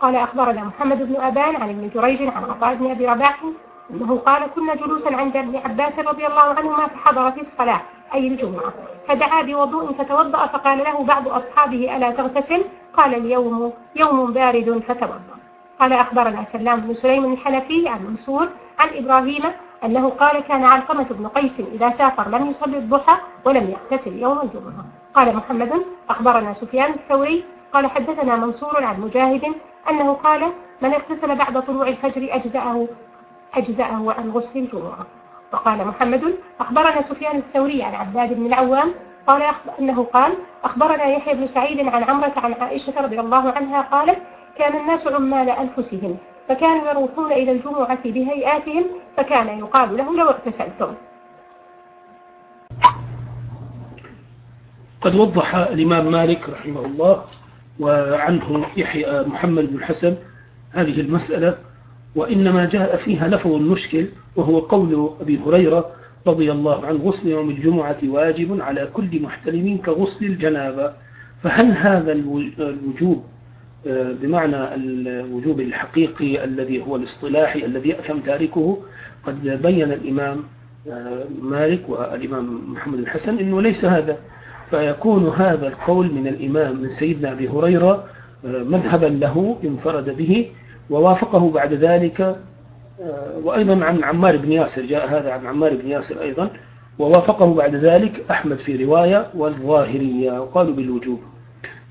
قال أخبرنا محمد بن أبان عن ابن جريج عن عطاء بن أبي رباح أنه قال كنا جلوسا عند ابن عباس رضي الله عنهما فحضرت الصلاة أي الجمعة. فدعا بوضوء فتوضأ فقال له بعض أصحابه ألا تغتسل؟ قال اليوم يوم بارد فتوضأ. قال أخبرنا سلام بن سليم الحنفي عن منصور عن إبراهيم أنه قال كان علقمة بن قيس إذا سافر لم يصلي الضحى ولم يغتسل يوم الجمعة. قال محمد أخبرنا سفيان الثوري قال حدثنا منصور عن مجاهد أنه قال من اغتسل بعد طلوع الفجر أجزأه أجزأه عن غسل الجمعة. وقال محمد أخبرنا سفيان الثوري عن عباد بن العوام قال أنه قال أخبرنا يحيى بن سعيد عن عمرة عن عائشة رضي الله عنها قالت كان الناس عمال أنفسهم فكانوا يروحون إلى الجمعة بهيئاتهم فكان يقال لهم لو اغتسلتم. قد وضح الإمام مالك رحمه الله وعنه يحيى محمد بن الحسن هذه المسألة وإنما جاء فيها لفظ المشكل وهو قول أبي هريرة رضي الله عنه غسل يوم الجمعة واجب على كل محتلم كغسل الجنابة. فهل هذا الوجوب بمعنى الوجوب الحقيقي الذي هو الاصطلاحي الذي يأثم تاركه قد بين الإمام آه، مالك والإمام محمد الحسن أنه ليس هذا. فيكون هذا القول من الإمام من سيدنا أبي هريرة آه، مذهبا له انفرد به ووافقه بعد ذلك وأيضا عن عمار بن ياسر جاء هذا عن عمار بن ياسر أيضا ووافقه بعد ذلك أحمد في رواية والظاهرية وقالوا بالوجوب.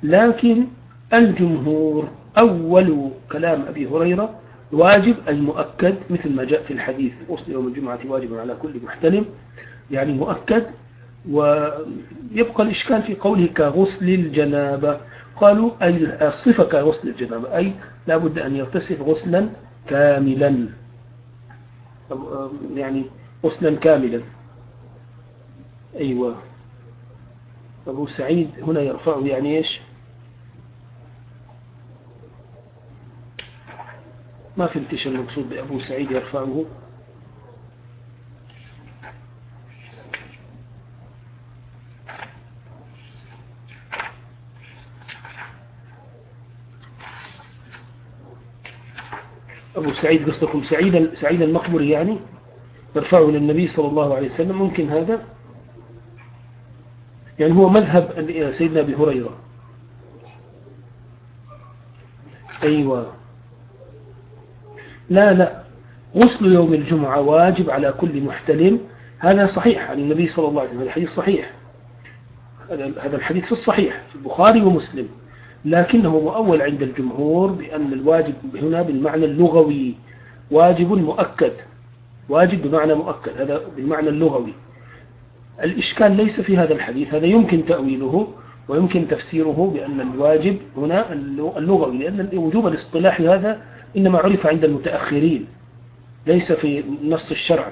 لكن الجمهور أول كلام أبي هريرة واجب المؤكد مثل ما جاء في الحديث. غسل يوم الجمعة واجب على كل محتلم. يعني مؤكد. ويبقى الإشكال في قوله كغسل الجنابة. قالوا أي الصفة كغسل الجنابة. أي لابد أن يغتسل غسلا كاملا. يعني غسلا كاملا. أيوة. أبو سعيد هنا يرفعه يعني إيش؟ ما فهمتش المقصود بأبو سعيد يرفعه. أبو سعيد قصدكم سعيد سعيد المقبري يعني؟ يرفعه للنبي صلى الله عليه وسلم. ممكن هذا؟ يعني هو مذهب سيدنا أبي هريرة. أيوة. لا لا. غسل يوم الجمعة واجب على كل محتلم. هذا صحيح عن النبي صلى الله عليه وسلم. هذا الحديث صحيح. هذا الحديث في الصحيح في البخاري ومسلم. لكنه مؤول عند الجمهور بأن الواجب هنا بالمعنى اللغوي. واجب مؤكد. واجب بمعنى مؤكد. هذا بالمعنى اللغوي. الإشكال ليس في هذا الحديث. هذا يمكن تأويله ويمكن تفسيره بأن الواجب هنا اللغوي لأن الوجوب الاصطلاحي هذا إنما عرف عند المتأخرين ليس في نص الشرع.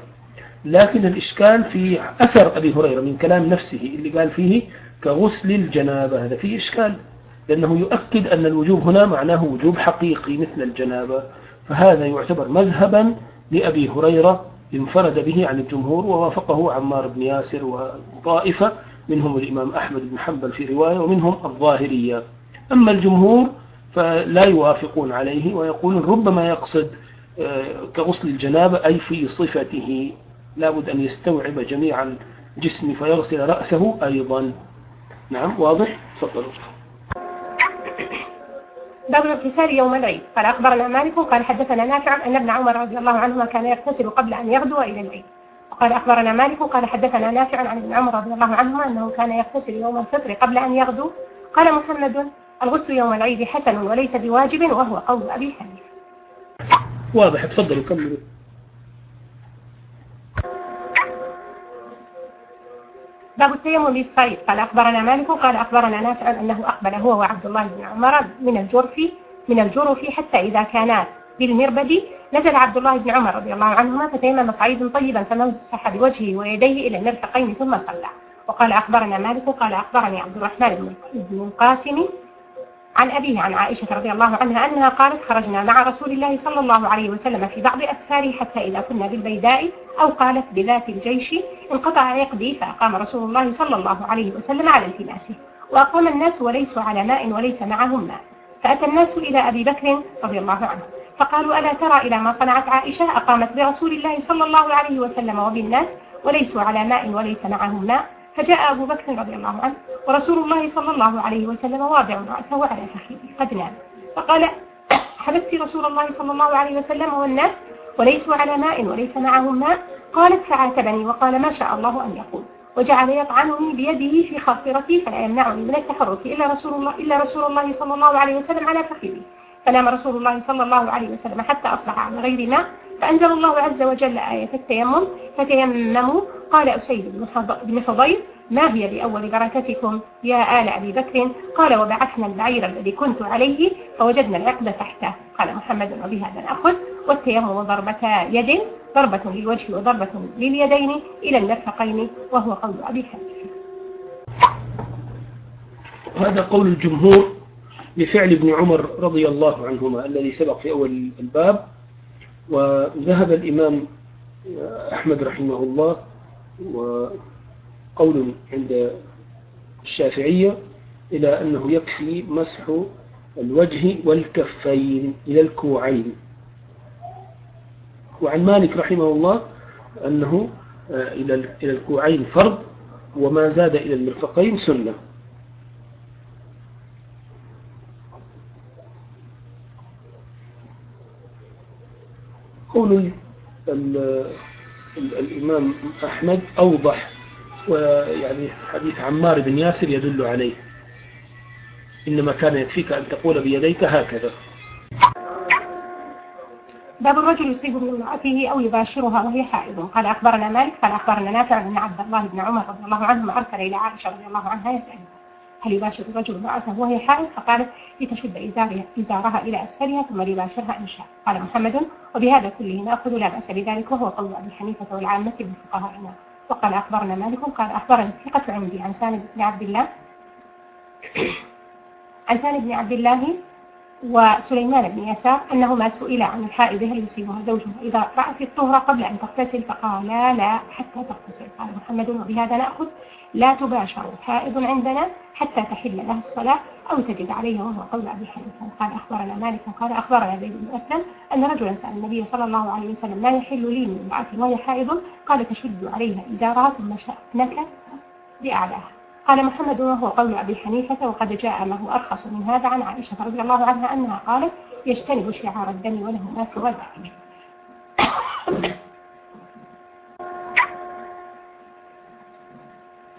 لكن الإشكال في أثر أبي هريرة من كلام نفسه اللي قال فيه كغسل الجنابة هذا فيه إشكال لأنه يؤكد أن الوجوب هنا معناه وجوب حقيقي مثل الجنابة. فهذا يعتبر مذهبا لأبي هريرة انفرد به عن الجمهور ووافقه عمار بن ياسر وطائفة منهم الإمام أحمد بن حنبل في رواية ومنهم الظاهرية. أما الجمهور فلا يوافقون عليه ويقولون ربما يقصد آه، كغسل الجنابة أي في صفته. لابد أن يستوعب جميع الجسم فيغسل رأسه أيضا. نعم واضح؟ تفضلوا باب الاغتسال يوم العيد. قال أخبرنا مالك قال حدثنا نافع أن ابن عمر رضي الله عنهما كان يغتسل قبل أن يغدو إلى العيد. وقال أخبرنا مالك قال حدثنا نافع عن ابن عمر رضي الله عنهما أنه كان يغتسل يوم الفطر قبل أن يغدو. قال محمد الغسل يوم العيد حسن وليس بواجب وهو قول أبي حنيفة. واضح تفضلوا كملوا. باب التيمم بالصعيد قال أخبرنا مالك قال أخبرنا نافع أنه أقبل هو وعبد الله بن عمر من الجرف من الجرف حتى إذا كانا بالمربد. نزل عبد الله بن عمر رضي الله عنهما فتيمم صعيدا طيبا فمسح بوجهه ويديه إلى المرفقين ثم صلى. وقال أخبرنا مالك قال أخبرني عبد الرحمن بن القاسم عن أبيه عن عائشة رضي الله عنها أنها قالت خرجنا مع رسول الله صلى الله عليه وسلم في بعض أسفاره حتى إذا كنا بالبيداء أو قالت بذات الجيش انقطع عقدي فأقام رسول الله صلى الله عليه وسلم على التماسه وأقام الناس وليسوا على ماء وليس معهم ماء. فأتى الناس إلى أبي بكر رضي الله عنه. فقالوا ألا ترى إلى ما صنعت عائشة؟ أقامت برسول الله صلى الله عليه وسلم وبالناس وليسوا على ماء وليس معهم ماء. فجاء أبو بكر رضي الله عنه ورسول الله صلى الله عليه وسلم واضع رأسه على فخذه قد نام فقال حبست رسول الله صلى الله عليه وسلم والناس وليسوا على ماء وليس معهم ماء؟ قالت فعاتبني وقال ما شاء الله أن يقول. وجعل يطعنني بيده في خاصرتي فلا يمنعني من التحرك إلا رسول الله إلا رسول الله صلى الله عليه وسلم على فخذي فنام رسول الله صلى الله عليه وسلم حتى أصبح على غير ماء فأنزل الله عز وجل آية التيمم فتيمموا. قال أسيد بن حضير ما هي بأول بركتكم يا آل أبي بكر؟ قال وبعثنا البعير الذي كنت عليه فوجدنا العقد تحته. قال محمد وبهذا نأخذ والتيمم ضربتا يد ضربة للوجه وضربة لليدين إلى المرفقين وهو قول أبي حنيفة. هذا قول الجمهور بفعل ابن عمر رضي الله عنهما الذي سبق في أول الباب. وذهب الإمام أحمد رحمه الله وقول عند الشافعية إلى أنه يكفي مسح الوجه والكفين إلى الكوعين. وعن مالك رحمه الله أنه إلى الكوعين فرض وما زاد إلى المرفقين سنة. قول الإمام أحمد أوضح ويعني حديث عمار بن ياسر يدل عليه. إنما كان يكفيك أن تقول بيديك هكذا. باب الرجل يصيب من امرأته أو يباشرها وهي حائض. قال أخبرنا مالك قال أخبرنا نافع أن عبد الله بن عمر رضي الله عنهما أرسل إلى عائشة رضي الله عنها يسألها هل يباشر الرجل امرأته وهي حائض؟ فقالت لتشد إزارها إلى أسفلها ثم ليباشرها إن شاء. قال محمد وبهذا كله نأخذ لا بأس بذلك وهو قول أبي حنيفة والعامة من فقهائنا وقال أخبرنا مالك قال أخبرني الثقة عندي عن سالم بن عبد الله. عن سالم بن عبد الله وسليمان بن يسار أنهما سئلا عن الحائض هل يصيبها زوجها إذا رأت الطهر قبل أن تغتسل؟ فقالا لا حتى تغتسل. قال محمد وبهذا نأخذ لا تباشر حائض عندنا حتى تحل لها الصلاة أو تجد عليها وهو قول أبي حنيفة. قال أخبرنا مالك قال أخبرنا زيد بن أسلم أن رجلا سأل النبي صلى الله عليه وسلم لا يحل لي من امرأة وهي حائض؟ قال تشد عليها إزارها ثم شأنك بأعلاها. قال محمد وهو قول أبي حنيفة وقد جاء ما هو أرخص من هذا عن عائشة رضي الله عنها أنها قالت يجتنب شعار الدم وله ما سوى ذلك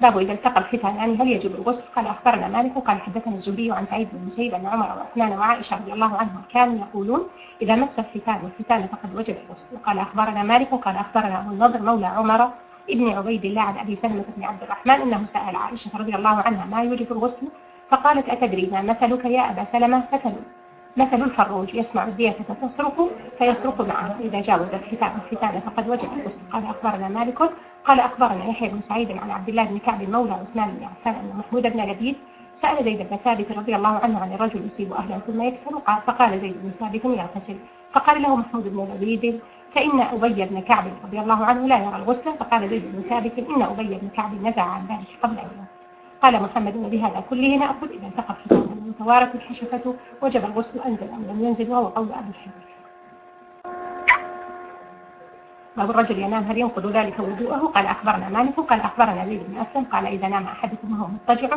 باب إذا التقى الختان. يعني هل يجب الغسل؟ قال أخبرنا مالك. قال حدثنا الزبي عن سعيد بن المسيب أن عمر وعثمان وعائشة رضي الله عنهم كانوا يقولون إذا مس الختان والختان فقد وجب الغسل. وقال أخبرنا مالك. قال أخبرنا أبو النضر مولى عمر ابن عبيد الله عن أبي سلمة بن عبد الرحمن أنه سأل عائشة رضي الله عنها ما يوجب الغسل؟ فقالت أتدري ما مثلك يا أبا سلمة؟ مثل مثل الفروج يسمع الديكة تصرخ فيصرخ معه. إذا جاوز الختان الختان فقد وجب الغسل. قال أخبرنا مالك. قال أخبرنا يحيى بن سعيد عن عبد الله بن كعب مولى عثمان بن عفان أن محمود بن لبيد سأل زيد بن ثابت رضي الله عنه عن الرجل يصيب أهلا ثم يكسر فقال زيد بن ثابت يغتسل. فقال له محمود بن لبيد فإن أبي بن كعب رضي الله عنه لا يرى الغسل فقال زيد بن ثابت إن أبي بن كعب نزع عن ذلك قبل أن يموت. قال محمد وبهذا كله نأخذ إذا التقى الختان المتوارث الحشفة وجب الغسل أنزل أم لم ينزل وهو قول أبي حنيفة باب الرجل ينام هل ينقض ذلك وضوءه قال أخبرنا مالك قال أخبرنا زيد بن أسلم قال إذا نام أحدكم وهو مضطجع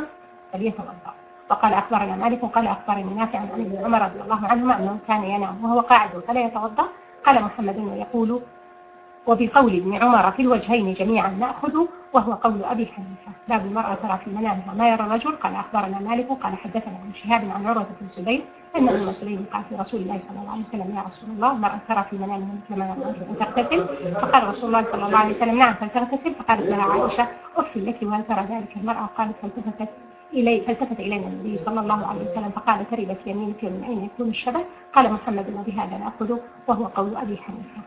فليتوضأ. وقال أخبرنا مالك قال أخبرني نافع عن ابن عمر رضي الله عنهما أنه كان ينام وهو قاعد فلا يتوضأ قال محمد ويقول وبقول ابن عمر في الوجهين جميعا نأخذ وهو قول أبي حنيفة. باب المرأة ترى في منامها ما يرى الرجل. قال أخبرنا مالك قال حدثنا عن شهاب عن عروة بن الزبير أن أم سليم قال في رسول الله صلى الله عليه وسلم يا رسول الله المرأة ترى في منامها مثل منام الرجل تغتسل؟ فقال رسول الله صلى الله عليه وسلم نعم فلتغتسل. فقالت لها عائشة أف لك وهل ترى ذلك المرأة؟ قالت فالتفتت إلي فالتفت إلينا النبي صلى الله عليه وسلم فقال تربت يمينك ومن أين يكون الشبه؟ قال محمد وبهذا نأخذ وهو قول أبي حنيفة.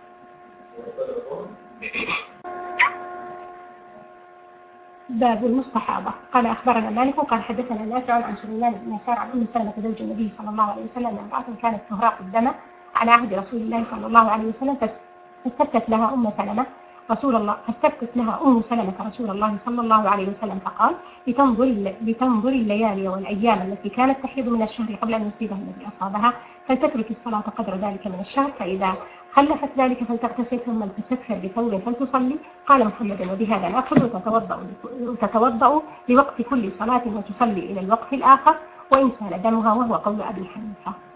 باب المستحاضة. قال أخبرنا مالك قال حدثنا نافع عن سليمان بن يسار عن أم سلمة زوج النبي صلى الله عليه وسلم أن امرأة كانت تهراق الدم على عهد رسول الله صلى الله عليه وسلم فاستفتت لها أم سلمة رسول الله فاستفتت لها أم سلمة رسول الله صلى الله عليه وسلم فقال لتنظر, لتنظر الليالي والأيام التي كانت تحيض من الشهر قبل أن يصيبها الذي أصابها فلتترك الصلاة قدر ذلك من الشهر فإذا خلفت ذلك فلتغتسل ثم لتستكثر بثوب فلتصلي. قال محمد وبهذا نأخذ وتتوضأ, وتتوضأ لوقت كل صلاة وتصلي إلى الوقت الآخر وإن سال دمها وهو قول أبي حنيفة.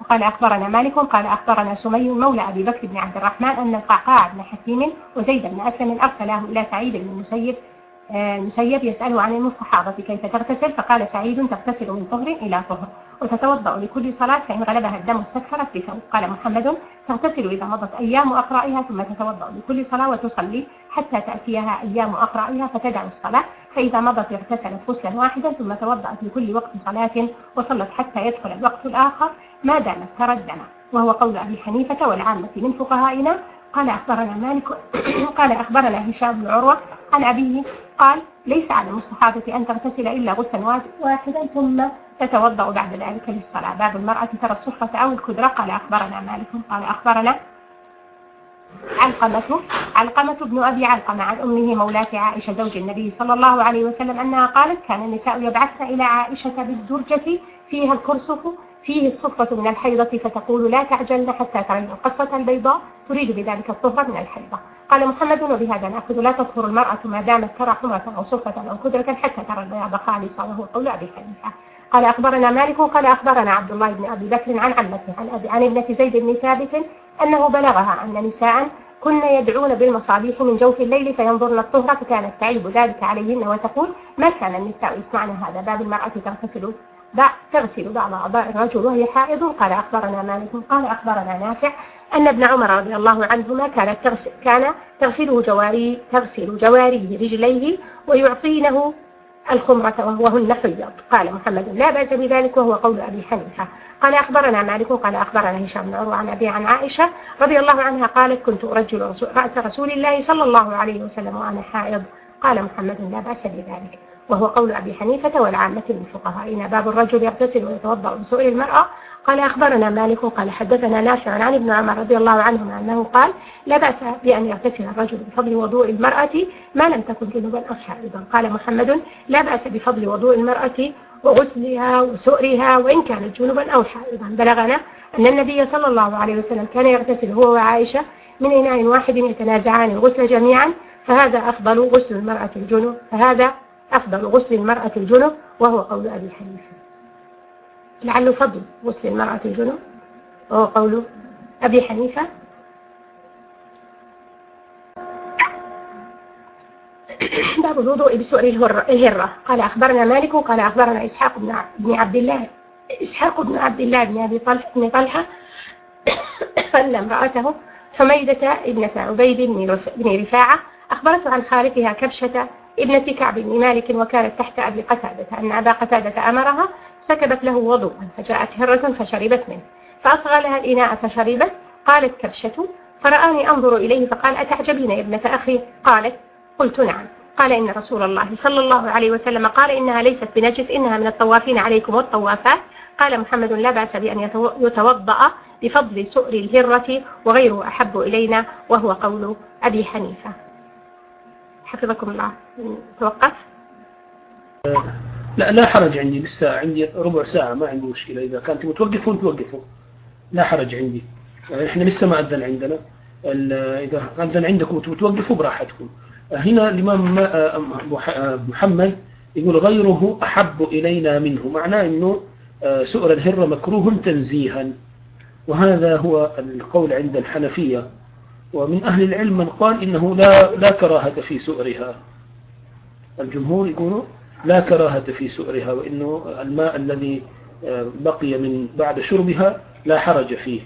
وقال أخبرنا مالك قال أخبرنا سمي مولى أبي بكر بن عبد الرحمن أن القعقاع بن حكيم وزيد بن أسلم أرسله إلى سعيد بن المسيب المسيب يسأله عن المستحاضة كيف تغتسل فقال سعيد تغتسل من طهر إلى طهر وتتوضأ لكل صلاة فإن غلبها الدم استكثرت بثوب. قال محمد تغتسل إذا مضت أيام أقرائها ثم تتوضأ لكل صلاة وتصلي حتى تأتيها أيام أقرائها فتدع الصلاة فإذا مضت اغتسلت غسلا واحدا ثم توضأت لكل وقت صلاة وصلت حتى يدخل الوقت الآخر. ما دامت تردم وهو قول أبي حنيفة والعامة من فقهائنا. قال أخبرنا مالك قال أخبرنا هشام بن عروة عن أبيه قال ليس على المستحاضة أن تغتسل إلا غسلا واحدا ثم تتوضأ بعد ذلك للصلاة. باب المرأة ترى الصفرة أو الكدرة قال أخبرنا مالك. قال أخبرنا علقمة علقمة بن أبي علقمة عن أمه مولاة عائشة زوج النبي صلى الله عليه وسلم أنها قالت كان النساء يبعثن إلى عائشة بالدرجة فيها الكرسف فيه الصفرة من الحيضة فتقول لا تعجلن حتى ترين القصة البيضاء تريد بذلك الطهر من الحيضة. قال محمد وبهذا نأخذ لا تطهر المرأة ما دامت ترى حمرة أو صفرة أو كدرة حتى ترى البياض خالصة وهو قول أبي حنيفة. قال أخبرنا مالك قال أخبرنا عبد الله بن أبي بكر عن عمته عن, أبي عن ابنة زيد بن ثابت أنه بلغها أن نساء كن يدعون بالمصابيح من جوف الليل فينظرن الطهر فكانت تعيب ذلك عليهن وتقول ما كان النساء يسمعن هذا؟ باب المرأة تغتسل تغسل بعض أعضاء الرجل وهي حائض قال أخبرنا مالك قال أخبرنا نافع أن ابن عمر رضي الله عنهما كانت تغسل كان تغسله جواري تغسل جواريه رجليه ويعطينه الخمرة وهن حيض. قال محمد لا بأس بذلك وهو قول أبي حنيفة. قال أخبرنا مالك قال أخبرنا هشام بن عروة عن أبي عن عائشة رضي الله عنها قالت كنت أرجل رأس رسول الله صلى الله عليه وسلم وأنا حائض. قال محمد لا بأس بذلك. وهو قول أبي حنيفة والعامة من فقهائنا. باب الرجل يغتسل ويتوضأ بسؤال المرأة. قال أخبرنا مالك قال حدثنا نافع عن ابن عمر رضي الله عنهما أنه قال لا بأس بأن يغتسل الرجل بفضل وضوء المرأة ما لم تكن جنوبا أو حائضا قال محمد لا بأس بفضل وضوء المرأة وغسلها وسؤرها وإن كانت جنوبا أو حائضا بلغنا أن النبي صلى الله عليه وسلم كان يغتسل هو وعائشة من إناء واحد يتنازعان الغسل جميعا فهذا أفضل غسل المرأة الجنوب فهذا أفضل غسل المرأة الجنب وهو قول أبي حنيفة. لعله فضل غسل المرأة الجنب وهو قول أبي حنيفة. باب الوضوء بسؤر الهرة قال أخبرنا مالك قال أخبرنا إسحاق بن عبد الله إسحاق بن عبد الله بن أبي طلحة بن طلحة. أن امرأته حميدة ابنة عبيد بن رفاعة. أخبرته عن خالتها كبشة ابنة كعب بن مالك وكانت تحت أبي قتادة أن أبا قتادة أمرها سكبت له وضوءا فجاءت هرة فشربت منه. فأصغى لها الإناء فشربت قالت كبشة فرآني أنظر إليه فقال أتعجبين يا ابنة أخي؟ قالت قلت نعم. قال إن رسول الله صلى الله عليه وسلم قال إنها ليست بنجس إنها من الطوافين عليكم والطوافات. قال محمد لا بأس بأن يتوضأ بفضل سؤر الهرة وغيره أحب إلينا وهو قول أبي حنيفة. حفظكم الله. توقف. لا لا حرج عندي لسه عندي ربع ساعة ما عندي مشكلة. إذا كانت توقفون توقفوا. لا حرج عندي. يعني إحنا لسه ما أذن عندنا. إذا أذن عندكم توقفوا براحتكم. هنا الإمام محمد يقول غيره أحب إلينا منه. معناه أنه سؤر الهرة مكروه تنزيها. وهذا هو القول عند الحنفية. ومن أهل العلم من قال إنه لا, لا كراهة في سؤرها. الجمهور يقولوا لا كراهة في سؤرها وإنه الماء الذي آه، بقي من بعد شربها لا حرج فيه.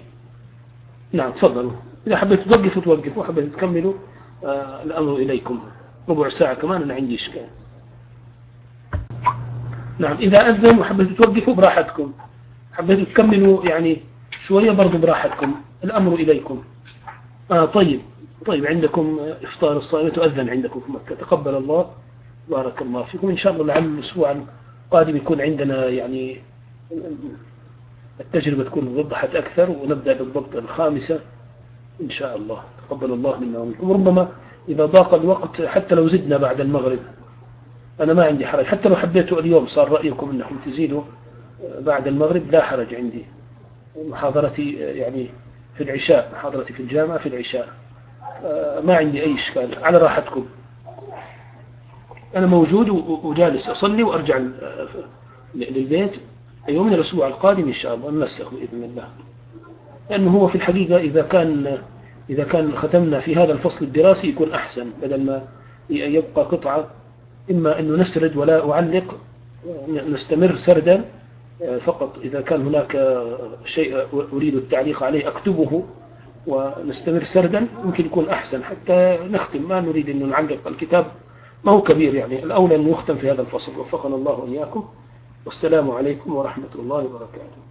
نعم تفضلوا. إذا حبيت توقفوا توقفوا. حبيت تكملوا آه، الأمر إليكم. ربع ساعة كمان أنا عندي إشكال. نعم إذا أذن وحبيت توقفوا براحتكم. حبيت تكملوا يعني شوية برضو براحتكم. الأمر إليكم. آه طيب. طيب عندكم إفطار الصائم تؤذن عندكم في مكة. تقبل الله. بارك الله فيكم. إن شاء الله لعل الأسبوع القادم يكون عندنا يعني التجربة تكون وضحت أكثر ونبدأ بالضبط الخامسة. إن شاء الله. تقبل الله منا ومنكم. ربما إذا ضاق الوقت حتى لو زدنا بعد المغرب أنا ما عندي حرج. حتى لو حبيتوا اليوم صار رأيكم أنكم تزيدوا بعد المغرب لا حرج عندي. محاضرتي يعني في العشاء محاضرتي في الجامعة في العشاء. آه، ما عندي أي إشكال على راحتكم. أنا موجود وجالس أصلي وأرجع آه، للبيت يوم الأسبوع القادم إن شاء الله ننسخ بإذن الله. لأنه هو في الحقيقة إذا كان إذا كان ختمنا في هذا الفصل الدراسي يكون أحسن بدل ما يبقى قطعة. إما أنه نسرد ولا أعلق نستمر سردا فقط إذا كان هناك شيء أريد التعليق عليه أكتبه ونستمر سردا يمكن يكون أحسن. حتى نختم ما نريد أن نعلق. الكتاب ما هو كبير يعني. الأولى أن يختم في هذا الفصل. وفقنا الله وإياكم. والسلام عليكم ورحمة الله وبركاته.